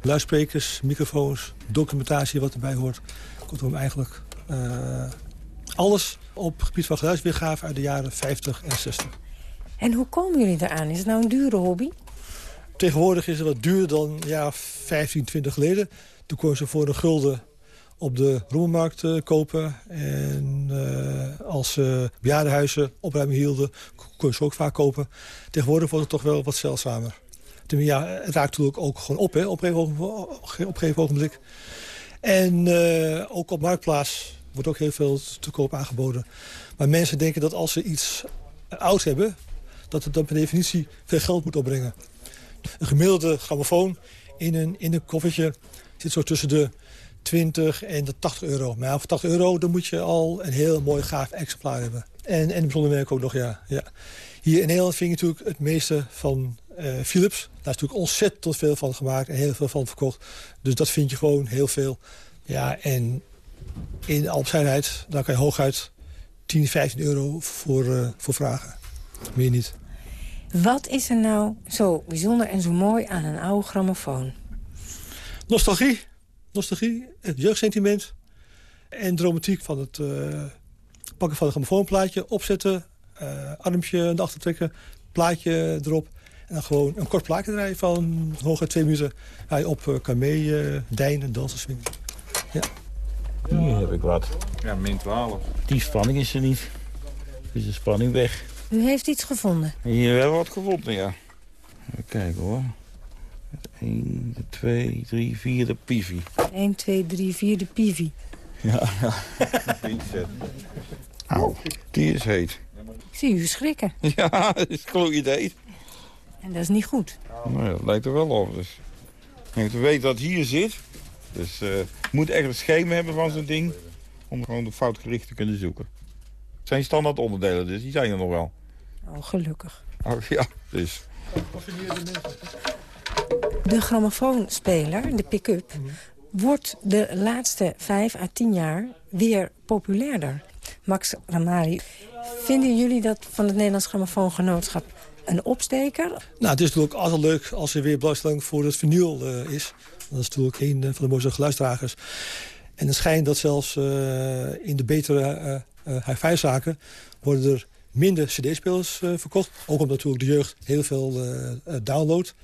Luidsprekers, microfoons, documentatie wat erbij hoort. Kortom, eigenlijk eh, alles op het gebied van geluidsweergave uit de jaren 50 en 60. En hoe komen jullie eraan? Is het nou een dure hobby? Tegenwoordig is het wat duurder dan ja, 15, 20 geleden. Toen kon je ze voor een gulden op de rommelmarkt eh, kopen. En eh, als uh, bejaardenhuizen opruiming hielden, kon je ze ook vaak kopen. Tegenwoordig wordt het toch wel wat zeldzamer. Ja, het raakt natuurlijk ook gewoon op, hè, op, een gegeven ogenblik-. En eh, ook op Marktplaats wordt ook heel veel te koop aangeboden. Maar mensen denken dat als ze iets oud hebben... dat het dan per definitie veel geld moet opbrengen. Een gemiddelde grammofoon in een, in een koffertje zit zo tussen de 20 en de 80 euro. Maar voor 80 euro dan moet je al een heel mooi gaaf exemplaar hebben. En, en bijzonder merk ook nog, ja. ja. Hier in Nederland vind je natuurlijk het meeste van eh, Philips. Daar is natuurlijk ontzettend veel van gemaakt en heel veel van verkocht. Dus dat vind je gewoon heel veel. Ja, en in Alpsijnheid, daar kan je hooguit 10, 15 euro voor, eh, voor vragen. Meer niet. Wat is er nou zo bijzonder en zo mooi aan een oude grammofoon? Nostalgie. Nostalgie, het jeugdsentiment. En de romantiek van het eh, pakken van een grammofoonplaatje, opzetten, eh, armpje aan de achter trekken, plaatje erop. En dan gewoon een kort plaatje draaien van hooguit twee minuten. Ga je op uh, kamee, eh, deinen, dansen, swingen. Ja. Hier heb ik wat. Ja, min 12. Die spanning is er niet. Dus de spanning weg. U heeft iets gevonden. Hier hebben we wat gevonden, ja. Even kijken hoor. 1, 2, 3, 4, de pivi. 1, 2, 3, 4, de pivi. Ja, ja. Auw, die is heet. Ik zie u schrikken. Ja, dat is een kloot idee. En dat is niet goed. Nou ja, dat lijkt er wel op. Dus. Te weten dat het hier zit. Dus eh, je moet echt een schema hebben van zo'n ding. Om gewoon de foutgericht te kunnen zoeken. Het zijn standaard onderdelen, dus die zijn er nog wel. Oh, gelukkig. Oh, ja, dus. De grammofoonspeler, de pick-up, wordt de laatste vijf à tien jaar weer populairder. Max Ramari, vinden jullie dat van het Nederlands Grammofoongenootschap een opsteker? Nou, het is natuurlijk altijd leuk als er weer belangstelling voor het vinyl eh, is. Dat is natuurlijk een eh, van de mooiste geluidsdragers. En het schijnt dat zelfs eh, in de betere eh eh, hi-fi zaken... worden er minder cd-spelers verkocht. Ook omdat natuurlijk de jeugd heel veel downloadt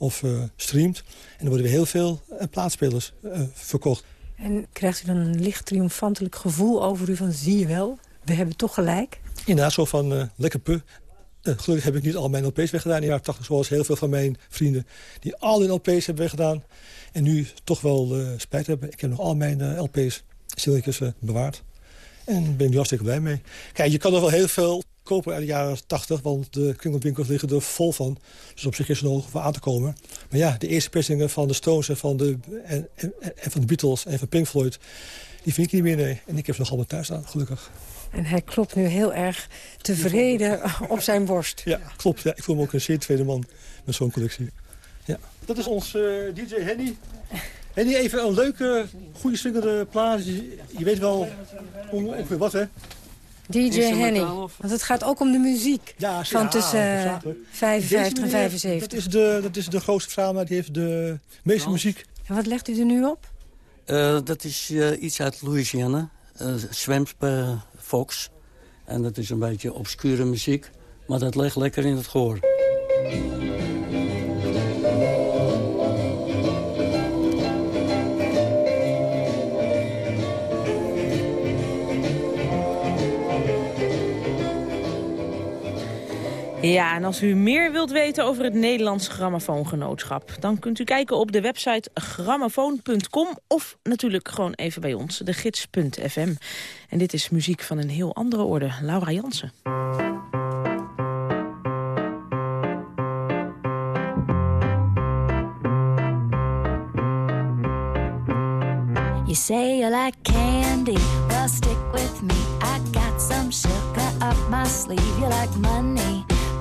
of eh, streamt. En er worden weer heel veel eh, plaatspelers eh, verkocht. En krijgt u dan een licht triomfantelijk gevoel over u van... zie je wel, we hebben toch gelijk? Inderdaad, zo van lekker pu. Gelukkig heb ik niet al mijn LP's weggedaan in de jaren 80... zoals heel veel van mijn vrienden die al hun LP's hebben weggedaan... en nu toch wel spijt hebben. Ik heb nog al mijn LP's stilletjes bewaard. En ben nu hartstikke blij mee. Kijk, je kan nog wel heel veel kopen uit de jaren 80... want de kringelwinkels liggen er vol van. Dus op zich is er nog voor aan te komen. Maar ja, de eerste persingen van de Stones en van de, en, en, en van de Beatles en van Pink Floyd... die vind ik niet meer, nee. En ik heb ze nog allemaal thuis staan, gelukkig. En hij klopt nu heel erg tevreden op zijn borst. Ja, klopt. Ja, ik voel me ook een zeer tweede man met zo'n collectie. Ja. Dat is ons eh, DJ Henny. En die even een leuke, goede swingende plaats. Je je weet wel ongeveer wat, hè? DJ Henny. Want het gaat ook om de muziek Ja, van ja, tussen eh, zakelijk. 55 en Deze meneer, 75. Dat is de, dat is de grootste verzamelaar, die heeft de meeste muziek. En wat legt u er nu op? Eh, dat is eh, iets uit Louisiana. Uh, Swamp eh, Fox. En dat is een beetje obscure muziek. Maar dat ligt lekker in het gehoor. Ja, en als u meer wilt weten over het Nederlands Grammofoongenootschap... dan kunt u kijken op de website grammofoon.com... of natuurlijk gewoon even bij ons, de gids.fm. En dit is muziek van een heel andere orde. Laura Jansen. You say you like candy, well stick with me. I got some sugar up my sleeve. You like money,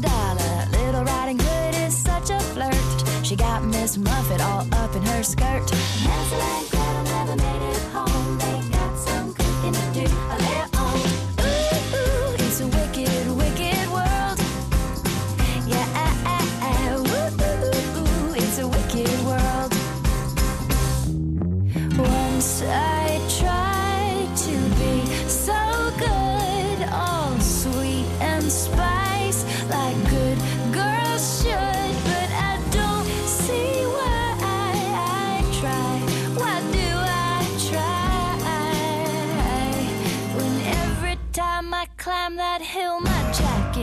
the dollar. Little Riding Hood is such a flirt. She got Miss Muffet all up in her skirt. Hansel and Gretel never made it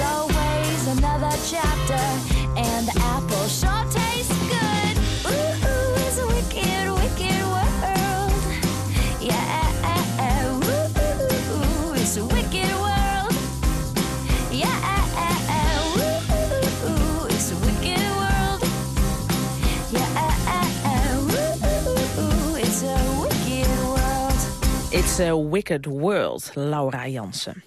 Always another chapter, and the apple sure tastes good. Ooh, ooh, it's a wicked, wicked world. Yeah, ooh, ooh, it's a wicked world. Yeah, ooh, ooh, it's a wicked world. Yeah, ooh, it's a wicked world. It's a Wicked World, Laura Jansen.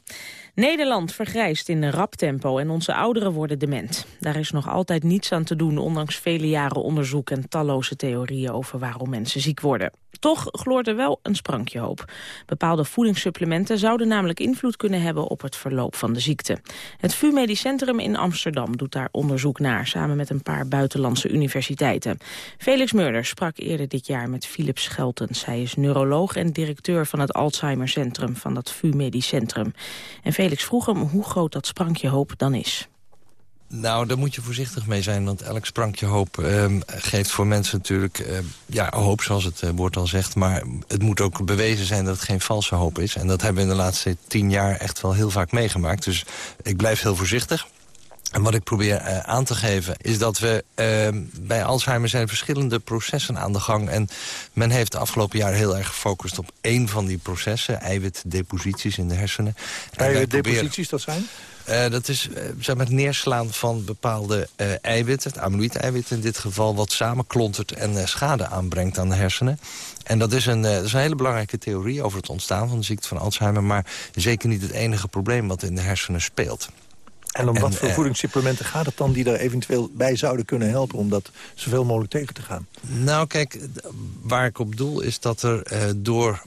Nederland vergrijst in een rap tempo en onze ouderen worden dement. Daar is nog altijd niets aan te doen, ondanks vele jaren onderzoek en talloze theorieën over waarom mensen ziek worden. Toch gloort er wel een sprankje hoop. Bepaalde voedingssupplementen zouden namelijk invloed kunnen hebben op het verloop van de ziekte. Het VU Medisch Centrum in Amsterdam doet daar onderzoek naar, samen met een paar buitenlandse universiteiten. Felix Murder sprak eerder dit jaar met Philip Scheltens. Hij is neuroloog en directeur van het Alzheimer Centrum van dat VU Medisch Centrum. En Felix vroeg hem hoe groot dat sprankje hoop dan is. Nou, daar moet je voorzichtig mee zijn, want elk sprankje hoop ehm, geeft voor mensen natuurlijk eh, ja, hoop, zoals het eh, woord al zegt. Maar het moet ook bewezen zijn dat het geen valse hoop is. En dat hebben we in de laatste tien jaar echt wel heel vaak meegemaakt. Dus ik blijf heel voorzichtig. En wat ik probeer eh, aan te geven is dat we ehm, bij Alzheimer zijn verschillende processen aan de gang. En men heeft de afgelopen jaren heel erg gefocust op één van die processen. Eiwitdeposities in de hersenen. Proberen- Eiwitdeposities, dat zijn? Eh, dat is zeg maar het neerslaan van bepaalde eh, eiwitten, het amyloïde-eiwit in dit geval... wat samenklontert en schade aanbrengt aan de hersenen. En dat is, een, dat is een hele belangrijke theorie over het ontstaan van de ziekte van Alzheimer... maar zeker niet het enige probleem wat in de hersenen speelt. En om wat voor voedingssupplementen gaat het dan... die er eventueel bij zouden kunnen helpen om dat zoveel mogelijk tegen te gaan? Nou, kijk, waar ik op doel is dat er door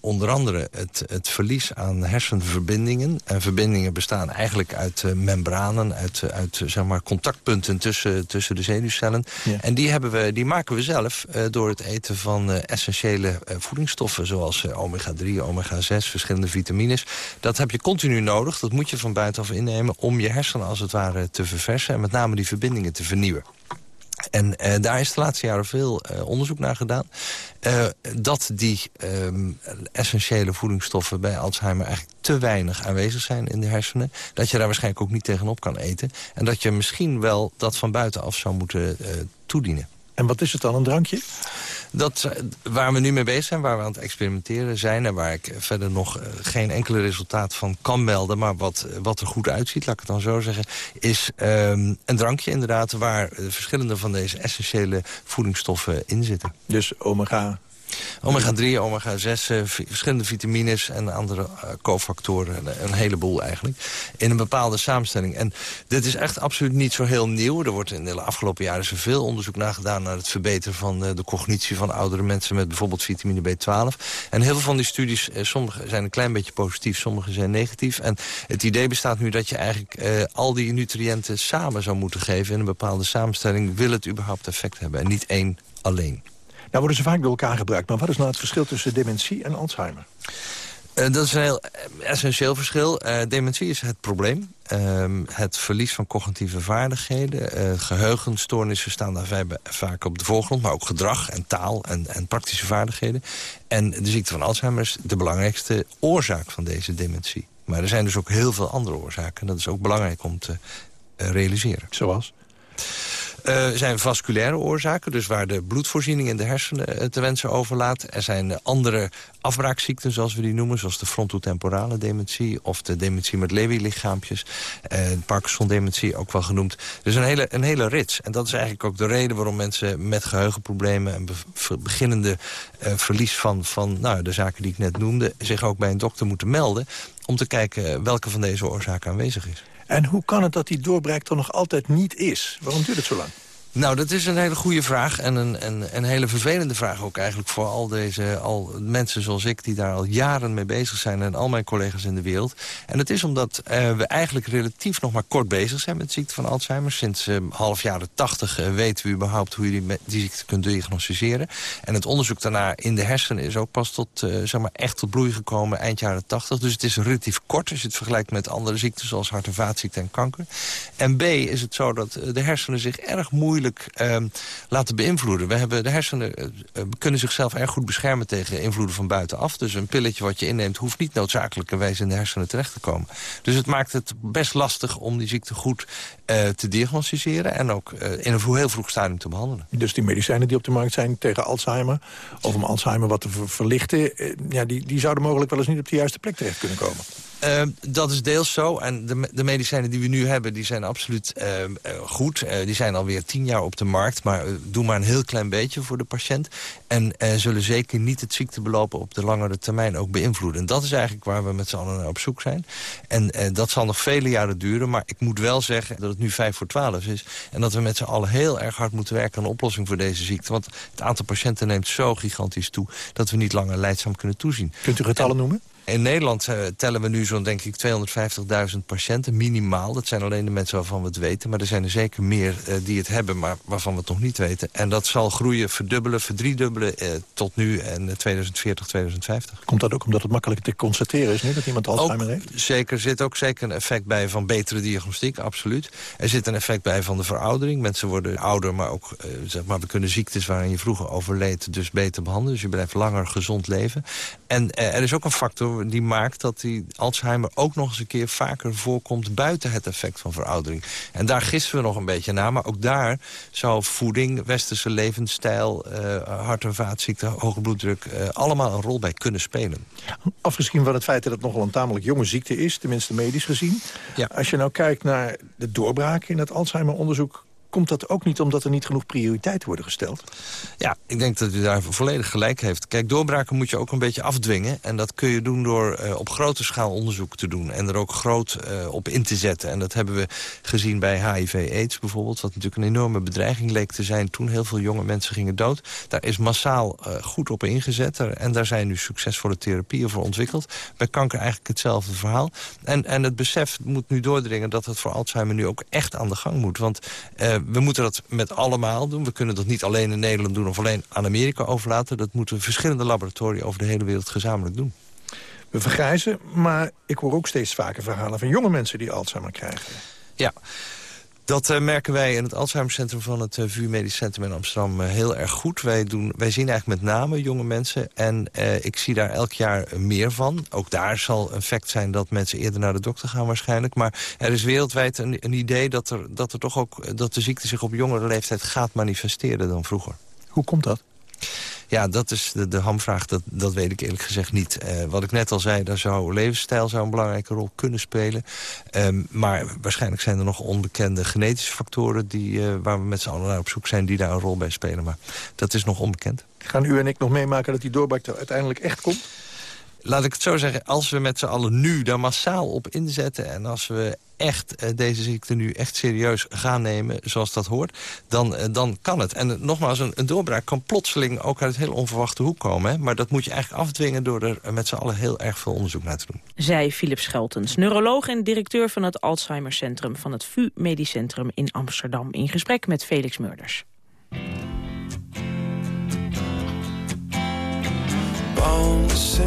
onder andere het, het verlies aan hersenverbindingen. En verbindingen bestaan eigenlijk uit uh, membranen, uit, uh, uit zeg maar contactpunten tussen, tussen de zenuwcellen. Ja. En die, hebben we, die maken we zelf uh, door het eten van essentiële voedingsstoffen... zoals omega-3, omega-6, verschillende vitamines. Dat heb je continu nodig, dat moet je van buitenaf innemen... om je hersenen als het ware te verversen en met name die verbindingen te vernieuwen. En uh, daar is de laatste jaren veel uh, onderzoek naar gedaan. Uh, dat die um, essentiële voedingsstoffen bij Alzheimer eigenlijk te weinig aanwezig zijn in de hersenen. Dat je daar waarschijnlijk ook niet tegenop kan eten. En dat je misschien wel dat van buitenaf zou moeten toedienen. En wat is het dan, een drankje? Dat, waar we nu mee bezig zijn, waar we aan het experimenteren zijn... en waar ik verder nog geen enkele resultaat van kan melden... maar wat, wat er goed uitziet, laat ik het dan zo zeggen... is um, een drankje inderdaad waar verschillende van deze essentiële voedingsstoffen in zitten. Dus omega Omega-3, omega-6, uh, verschillende vitamines en andere uh, cofactoren. Een heleboel eigenlijk. In een bepaalde samenstelling. En dit is echt absoluut niet zo heel nieuw. Er wordt in de afgelopen jaren zoveel onderzoek naar gedaan... naar het verbeteren van de cognitie van oudere mensen... met bijvoorbeeld vitamine B12. En heel veel van die studies, sommige zijn een klein beetje positief... sommige zijn negatief. En het idee bestaat nu dat je eigenlijk al die nutriënten samen zou moeten geven... in een bepaalde samenstelling. Wil het überhaupt effect hebben en niet één alleen. Nou worden ze vaak door elkaar gebruikt. Maar wat is nou het verschil tussen dementie en Alzheimer? Uh, dat is een heel essentieel verschil. Uh, dementie is het probleem. Uh, het verlies van cognitieve vaardigheden. Uh, geheugenstoornissen staan daar vaak op de voorgrond. Maar ook gedrag en taal en, en, praktische vaardigheden. En de ziekte van Alzheimer is de belangrijkste oorzaak van deze dementie. Maar er zijn dus ook heel veel andere oorzaken. En dat is ook belangrijk om te realiseren. Zoals? Uh, zijn vasculaire oorzaken, dus waar de bloedvoorziening in de hersenen te wensen overlaat. Er zijn andere afbraakziekten, zoals we die noemen, zoals de frontotemporale dementie of de dementie met Lewy-lichaampjes. Uh, Parkinson-dementie ook wel genoemd. Dus een hele, een hele rits. En dat is eigenlijk ook de reden waarom mensen met geheugenproblemen en be beginnende verlies van, van nou, de zaken die ik net noemde, zich ook bij een dokter moeten melden om te kijken welke van deze oorzaken aanwezig is. En hoe kan het dat die doorbraak er nog altijd niet is? Waarom duurt het zo lang? Nou, dat is een hele goede vraag en een, hele vervelende vraag ook eigenlijk... voor al deze al mensen zoals ik die daar al jaren mee bezig zijn... en al mijn collega's in de wereld. En dat is omdat uh, we eigenlijk relatief nog maar kort bezig zijn... met de ziekte van Alzheimer. Sinds uh, half jaren tachtig uh, weten we überhaupt hoe je die, die ziekte kunt diagnosticeren. En het onderzoek daarna in de hersenen is ook pas tot, zeg maar echt tot bloei gekomen... eind jaren tachtig. Dus het is relatief kort als je het vergelijkt met andere ziekten... zoals hart- en vaatziekten en kanker. En B is het zo dat de hersenen zich erg moeilijk uh, laten beïnvloeden. We hebben, de hersenen uh, kunnen zichzelf erg goed beschermen tegen invloeden van buitenaf. Dus een pilletje wat je inneemt hoeft niet noodzakelijkerwijs in de hersenen terecht te komen. Dus het maakt het best lastig om die ziekte goed uh, te diagnosticeren... en ook in een heel vroeg stadium te behandelen. Dus die medicijnen die op de markt zijn tegen Alzheimer... of om Alzheimer wat te ver verlichten... ja, die, die zouden mogelijk wel eens niet op de juiste plek terecht kunnen komen. Uh, dat is deels zo. En de, de, medicijnen die we nu hebben, die zijn absoluut uh, goed. Uh, die zijn alweer tien jaar op de markt. Maar doe maar een heel klein beetje voor de patiënt. En zullen zeker niet het ziektebelopen op de langere termijn ook beïnvloeden. En dat is eigenlijk waar we met z'n allen naar op zoek zijn. En dat zal nog vele jaren duren. Maar ik moet wel zeggen dat het nu vijf voor twaalf is. En dat we met z'n allen heel erg hard moeten werken aan een oplossing voor deze ziekte. Want het aantal patiënten neemt zo gigantisch toe... dat we niet langer leidzaam kunnen toezien. Kunt u getallen en, noemen? In Nederland uh, tellen we nu zo'n, denk ik, 250.000 patiënten, minimaal. Dat zijn alleen de mensen waarvan we het weten. Maar er zijn er zeker meer uh, die het hebben, maar waarvan we het nog niet weten. En dat zal groeien, verdubbelen, verdriedubbelen uh, tot nu en 2040, 2050. Komt dat ook omdat het makkelijker te constateren is nu, dat iemand Alzheimer ook, heeft? Zeker, zit ook zeker een effect bij van betere diagnostiek, absoluut. Er zit een effect bij van de veroudering. Mensen worden ouder, maar ook, zeg maar, we kunnen ziektes waarin je vroeger overleed dus beter behandelen. Dus je blijft langer gezond leven. En er is ook een factor die maakt dat die Alzheimer ook nog eens een keer vaker voorkomt buiten het effect van veroudering. En daar gissen we nog een beetje naar, maar ook daar zou voeding, westerse levensstijl, uh, hart- en vaatziekte, hoge bloeddruk, uh, allemaal een rol bij kunnen spelen. Afgezien van het feit dat het nogal een tamelijk jonge ziekte is, tenminste medisch gezien. Ja. Als je nou kijkt naar de doorbraak in het Alzheimer-onderzoek komt dat ook niet omdat er niet genoeg prioriteiten worden gesteld? Ja, ik denk dat u daar volledig gelijk heeft. Kijk, doorbraken moet je ook een beetje afdwingen. En dat kun je doen door eh, op grote schaal onderzoek te doen. En er ook groot eh, op in te zetten. En dat hebben we gezien bij HIV-AIDS bijvoorbeeld. Wat natuurlijk een enorme bedreiging leek te zijn toen. Heel veel jonge mensen gingen dood. Daar is massaal eh, goed op ingezet. En daar zijn nu succesvolle therapieën voor ontwikkeld. Bij kanker eigenlijk hetzelfde verhaal. En, en het besef moet nu doordringen dat het voor Alzheimer nu ook echt aan de gang moet. Want we moeten dat met allemaal doen. We kunnen dat niet alleen in Nederland doen of alleen aan Amerika overlaten. Dat moeten verschillende laboratoria over de hele wereld gezamenlijk doen. We vergrijzen, maar ik hoor ook steeds vaker verhalen van jonge mensen die Alzheimer krijgen. Ja, dat eh, merken wij in het Alzheimercentrum van het uh, Centrum in Amsterdam eh, heel erg goed. Wij, doen, wij zien eigenlijk met name jonge mensen en ik zie daar elk jaar meer van. Ook daar zal een fact zijn dat mensen eerder naar de dokter gaan waarschijnlijk. Maar er is wereldwijd een, een idee dat, er, dat, er toch ook, dat de ziekte zich op jongere leeftijd gaat manifesteren dan vroeger. Hoe komt dat? Ja, dat is de, de hamvraag. Dat, dat weet ik eerlijk gezegd niet. Eh, wat ik net al zei, daar zou levensstijl zou een belangrijke rol kunnen spelen. Ehm, maar waarschijnlijk zijn er nog onbekende genetische factoren... Die, eh, waar we met z'n allen naar op zoek zijn, die daar een rol bij spelen. Maar dat is nog onbekend. Gaan u en ik nog meemaken dat die doorbraak uiteindelijk echt komt? Laat ik het zo zeggen, als we met z'n allen nu daar massaal op inzetten... en als we echt eh, deze ziekte nu echt serieus gaan nemen, zoals dat hoort... dan, eh, dan kan het. En eh, nogmaals, een, een doorbraak kan plotseling ook uit het heel onverwachte hoek komen. Hè? Maar dat moet je eigenlijk afdwingen door er met z'n allen heel erg veel onderzoek naar te doen. Zij Philip Scheltens, neuroloog en directeur van het Alzheimercentrum... van het VU Medisch Centrum in Amsterdam... in gesprek met Felix Murders. Bones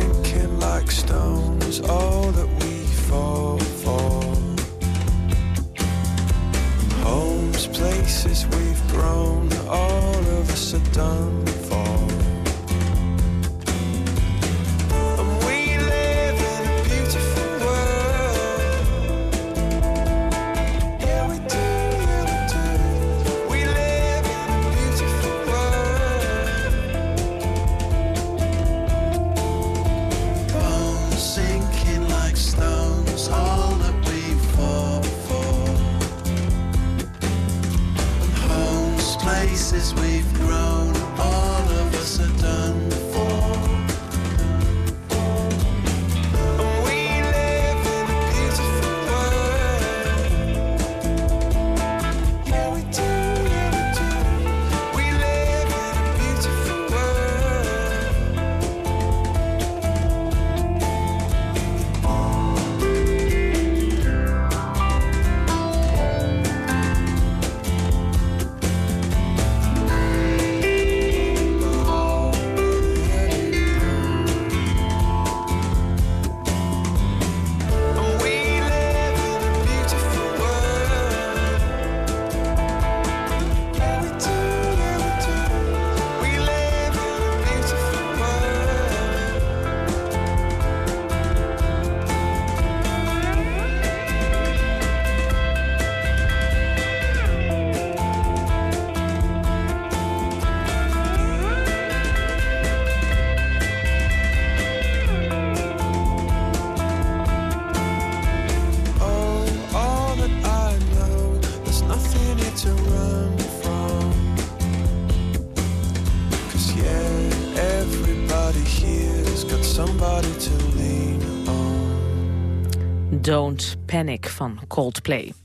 Don't Panic van Coldplay.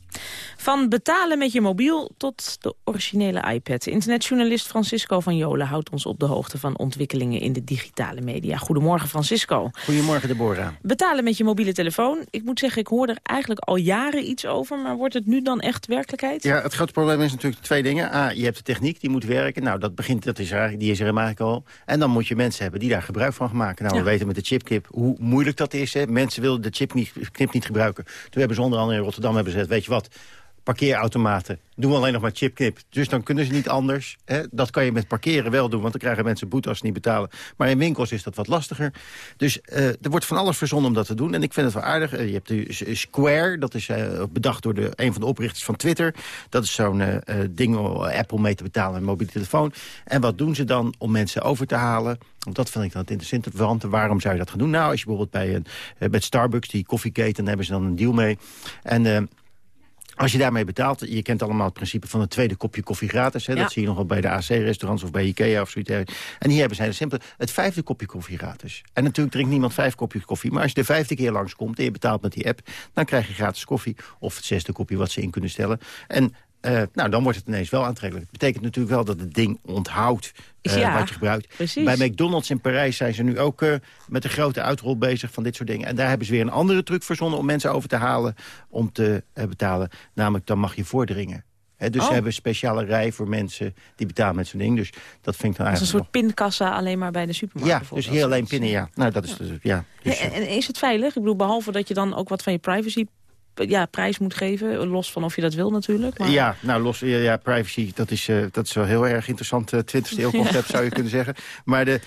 Van betalen met je mobiel tot de originele iPad. Internetjournalist Francisco van Jolen houdt ons op de hoogte van ontwikkelingen in de digitale media. Goedemorgen Francisco. Goedemorgen Deborah. Betalen met je mobiele telefoon. Ik moet zeggen, ik hoor er eigenlijk al jaren iets over, maar wordt het nu dan echt werkelijkheid? Ja, het grote probleem is natuurlijk twee dingen. A, je hebt de techniek, die moet werken. Nou, dat begint, dat is er, die is er eigenlijk al. En dan moet je mensen hebben die daar gebruik van gaan maken. Nou, we weten met de chipknip hoe moeilijk dat is. Hè. Mensen willen de chipknip niet gebruiken. Toen hebben ze onder andere in Rotterdam hebben ze weet je wat... Parkeerautomaten doen alleen nog maar chipknip. Dus dan kunnen ze niet anders. Hè. Dat kan je met parkeren wel doen, want dan krijgen mensen boete als ze niet betalen. Maar in winkels is dat wat lastiger. Dus eh, er wordt van alles verzonnen om dat te doen. En ik vind het wel aardig. Eh, je hebt de S- Square, dat is eh, bedacht door de, een van de oprichters van Twitter. Dat is zo'n eh, eh, ding om Apple mee te betalen met een mobiele telefoon. En wat doen ze dan om mensen over te halen? Want dat vind ik dan het interessante. Want waarom zou je dat gaan doen? Nou, als je bijvoorbeeld bij, een, eh, bij Starbucks, die koffieketen, hebben ze dan een deal mee. En... Als je daarmee betaalt, je kent allemaal het principe van het tweede kopje koffie gratis. Hè? Ja. Dat zie je nog wel bij de AC-restaurants of bij Ikea of zoiets. En hier hebben zij dus simpel het vijfde kopje koffie gratis. En natuurlijk drinkt niemand vijf kopjes koffie. Maar als je de vijfde keer langskomt en je betaalt met die app... dan krijg je gratis koffie of het zesde kopje wat ze in kunnen stellen. En eh, nou, dan wordt het ineens wel aantrekkelijk. Het betekent natuurlijk wel dat het ding onthoudt eh, Ja, wat je gebruikt. precies. Bij McDonald's in Parijs zijn ze nu ook eh, met een grote uitrol bezig van dit soort dingen. En daar hebben ze weer een andere truc verzonnen om mensen over te halen om te betalen. Namelijk, dan mag je voordringen. Hè, dus Oh. ze hebben een speciale rij voor mensen die betalen met zo'n ding. Dus dat vind ik dan Dat is een eigenlijk soort pinkassa alleen maar bij de supermarkt. Ja, dus hier alleen pinnen, ja. Nou, dat is dus, ja. Dus, en is het veilig? Ik bedoel, behalve dat je dan ook wat van je privacy ja, prijs moet geven. Los van of je dat wil natuurlijk. Maar... Ja, nou los, ja, ja, privacy, dat is, eh, dat is wel heel erg interessant. eh 20e eeuw concept zou je kunnen zeggen. Maar de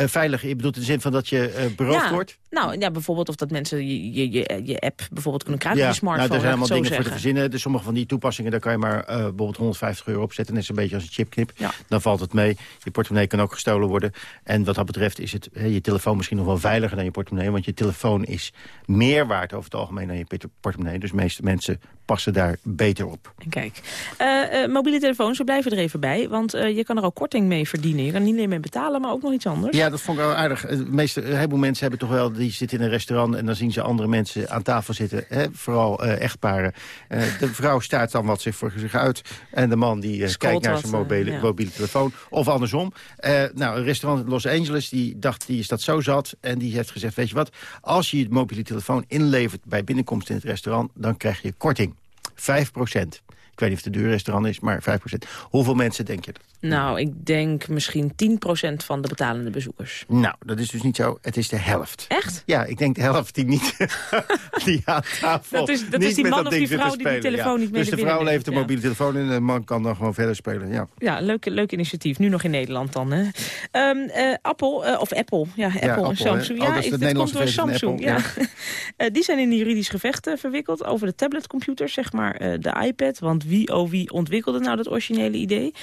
eh, veilig, je bedoelt in de zin van dat je eh, beroofd ja, wordt? Nou, ja, bijvoorbeeld of dat mensen je, je, je, je app bijvoorbeeld kunnen krijgen, ja, je smartphone. nou, er zijn allemaal dingen voor te zeggen. verzinnen. Dus sommige van die toepassingen, daar kan je maar eh, bijvoorbeeld 150 euro op zetten. Net zo'n beetje als een chipknip. Ja. Dan valt het mee. Je portemonnee kan ook gestolen worden. En wat dat betreft is het, je telefoon misschien nog wel veiliger dan je portemonnee. Want je telefoon is meer waard over het algemeen dan je portemonnee. Dus de meeste mensen passen daar beter op. Kijk, Eh, eh, mobiele telefoons, we blijven er even bij. Want eh, je kan er ook korting mee verdienen. Je kan niet alleen mee betalen, maar ook nog iets anders. Ja, dat vond ik wel aardig. De meeste, een heleboel mensen hebben toch wel... die zitten in een restaurant en dan zien ze andere mensen aan tafel zitten. Hè? Vooral eh, echtparen. Eh, de vrouw staat dan wat zich voor zich uit. En de man die kijkt naar wat, zijn mobiele, ja. mobiele telefoon. Of andersom. Eh, nou, een restaurant in Los Angeles die dacht, die is dat zo zat. En die heeft gezegd, weet je wat? Als je je mobiele telefoon inlevert bij binnenkomst in het restaurant... dan krijg je korting. 5 procent. Ik weet niet of het een duur restaurant is, maar 5 procent. Hoeveel mensen denk je dat? Nou, ik denk misschien 10% van de betalende bezoekers. Nou, dat is dus niet zo. Het is de helft. Echt? Ja, ik denk de helft die niet die aan tafel Dat is- dat niet is die man of die vrouw die die telefoon ja. niet mee Dus de vrouw levert de ja. mobiele telefoon in en de man kan dan gewoon verder spelen. Ja. Ja, leuk, leuk initiatief. Nu nog in Nederland dan. Hè. Ehm, eh, Apple, eh, of Apple, ja, Apple Apple, en hè. Samsung. Oh, Ja, dat is de dit Nederlandse komt door Samsung. Ja. Eh, die zijn in juridisch gevecht eh, verwikkeld over de tabletcomputers, zeg maar de iPad. Want wie, oh wie ontwikkelde nou dat originele idee?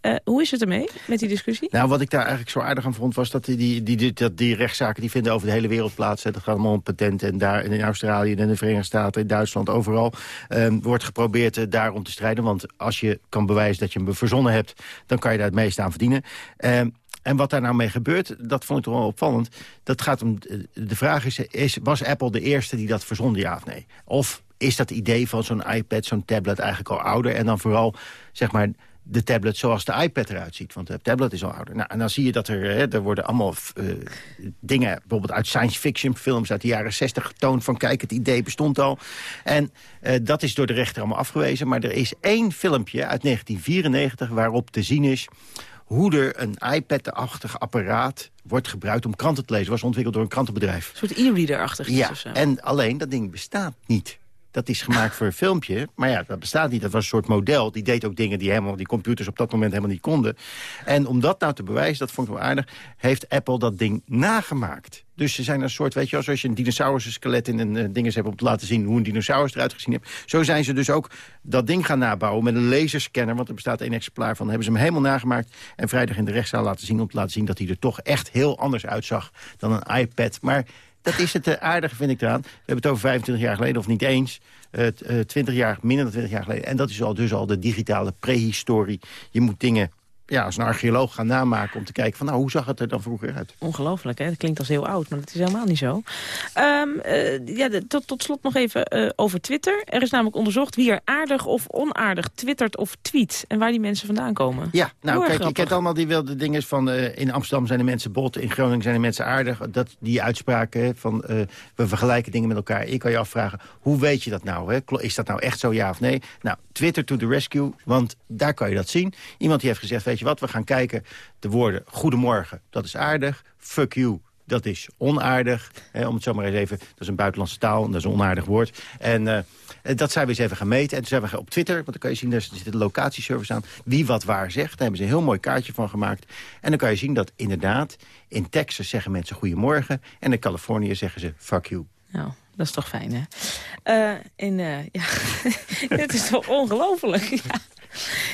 Eh, hoe is het ermee met die discussie? Nou, wat ik daar eigenlijk zo aardig aan vond... was dat die, die, die, die, rechtszaken die vinden over de hele wereld plaats. hè. Dat gaat allemaal om patenten. En daar in Australië en in de Verenigde Staten, in Duitsland, overal... ehm, wordt geprobeerd eh, daarom te strijden. Want als je kan bewijzen dat je hem verzonnen hebt... dan kan je daar het meeste aan verdienen. Ehm, en wat daar nou mee gebeurt, dat vond ik toch wel opvallend. Dat gaat om, eh, de vraag is, is, was Apple de eerste die dat verzonde, ja of nee? Of is dat idee van zo'n iPad, zo'n tablet eigenlijk al ouder? En dan vooral, zeg maar, de tablet zoals de iPad eruit ziet. Want de tablet is al ouder. Nou, en dan zie je dat er, hè, er worden allemaal eh, dingen... bijvoorbeeld uit science fiction films uit de jaren 60 getoond... van kijk, het idee bestond al. En eh, dat is door de rechter allemaal afgewezen. Maar er is één filmpje uit 1994 waarop te zien is hoe er een iPad-achtig apparaat wordt gebruikt om kranten te lezen. was ontwikkeld door een krantenbedrijf. Een soort e-reader-achtig Ja, of zo. en alleen dat ding bestaat niet. Dat is gemaakt voor een filmpje, maar ja, dat bestaat niet. Dat was een soort model. Die deed ook dingen die, helemaal, die computers op dat moment helemaal niet konden. En om dat nou te bewijzen, dat vond ik wel aardig... heeft Apple dat ding nagemaakt. Dus ze zijn een soort, weet je wel, zoals je een dinosaurus-skelet in een uh, dinges hebt... om te laten zien hoe een dinosaurus eruit gezien heeft. Zo zijn ze dus ook dat ding gaan nabouwen met een laserscanner... want er bestaat één exemplaar van. hebben ze hem helemaal nagemaakt en vrijdag in de rechtszaal laten zien... om te laten zien dat hij er toch echt heel anders uitzag dan een iPad. Maar dat is het uh, aardige, vind ik eraan. We hebben het over 25 jaar geleden, of niet eens. Uh, uh, 20 jaar, minder dan 20 jaar geleden. En dat is al dus al de digitale prehistorie. Je moet dingen ja, als een archeoloog gaan namaken... om te kijken van, nou, hoe zag het er dan vroeger uit? Ongelooflijk, hè? Dat klinkt als heel oud, maar dat is helemaal niet zo. Um, uh, ja, de, tot, tot slot nog even uh, over Twitter. Er is namelijk onderzocht wie er aardig of onaardig twittert of tweet... en waar die mensen vandaan komen. Ja, nou, kijk, grappig. je kent allemaal die wilde dingen van... Uh, in Amsterdam zijn de mensen bot, in Groningen zijn de mensen aardig. Dat, die uitspraken van, we vergelijken dingen met elkaar. Ik kan je afvragen, hoe weet je dat nou? Hè? Is dat nou echt zo, ja of nee? Nou, Twitter to the rescue, want daar kan je dat zien. Iemand die heeft gezegd, weet je wat, we gaan kijken... de woorden goedemorgen, dat is aardig. Fuck you, dat is onaardig. Om het zo maar eens even, dat is een buitenlandse taal, dat is een onaardig woord. En uh, dat zijn we eens even gaan meten. En toen zijn we op Twitter, want dan kan je zien, daar zit de locatieservice aan... wie wat waar zegt. Daar hebben ze een heel mooi kaartje van gemaakt. En dan kan je zien dat inderdaad, in Texas zeggen mensen goedemorgen... en in Californië zeggen ze fuck you. Nou, dat is toch fijn, hè? En uh, ja, het is toch ongelooflijk, ja.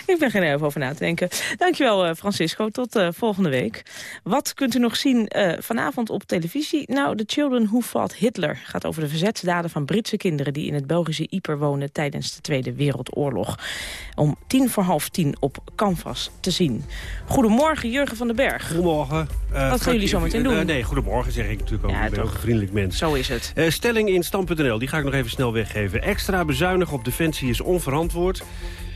Ik ben geen even over na te denken. Dankjewel, eh, Francisco. Tot eh, volgende week. Wat kunt u nog zien eh, vanavond op televisie? Nou, The Children Who Fought Hitler gaat over de verzetsdaden van Britse kinderen... die in het Belgische Yper wonen tijdens de Tweede Wereldoorlog. Om tien voor half tien op Canvas te zien. Goedemorgen, Jurgen van den Berg. Goedemorgen. Wat gaan jullie zo meteen doen? Nee, goedemorgen zeg ik natuurlijk ook. Ja, ik ben toch. ook een vriendelijk mens. Zo is het. Stelling in Stam.nl, die ga ik nog even snel weggeven. Extra bezuinigen op defensie is onverantwoord.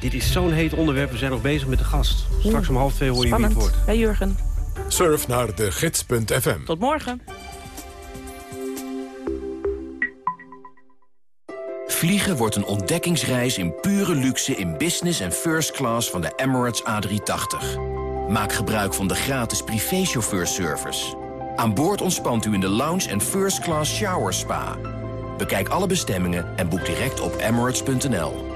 Dit is zo'n heet onderwerp, we zijn nog bezig met de gast. Straks om half twee hoor je wie het Spannend. wordt. Bij Jurgen. Surf naar de gids.fm. Tot morgen. Vliegen wordt een ontdekkingsreis in pure luxe in business en first class van de Emirates A380. Maak gebruik van de gratis privéchauffeurservice. Aan boord ontspant u in de lounge en first class shower spa. Bekijk alle bestemmingen en boek direct op emirates.nl.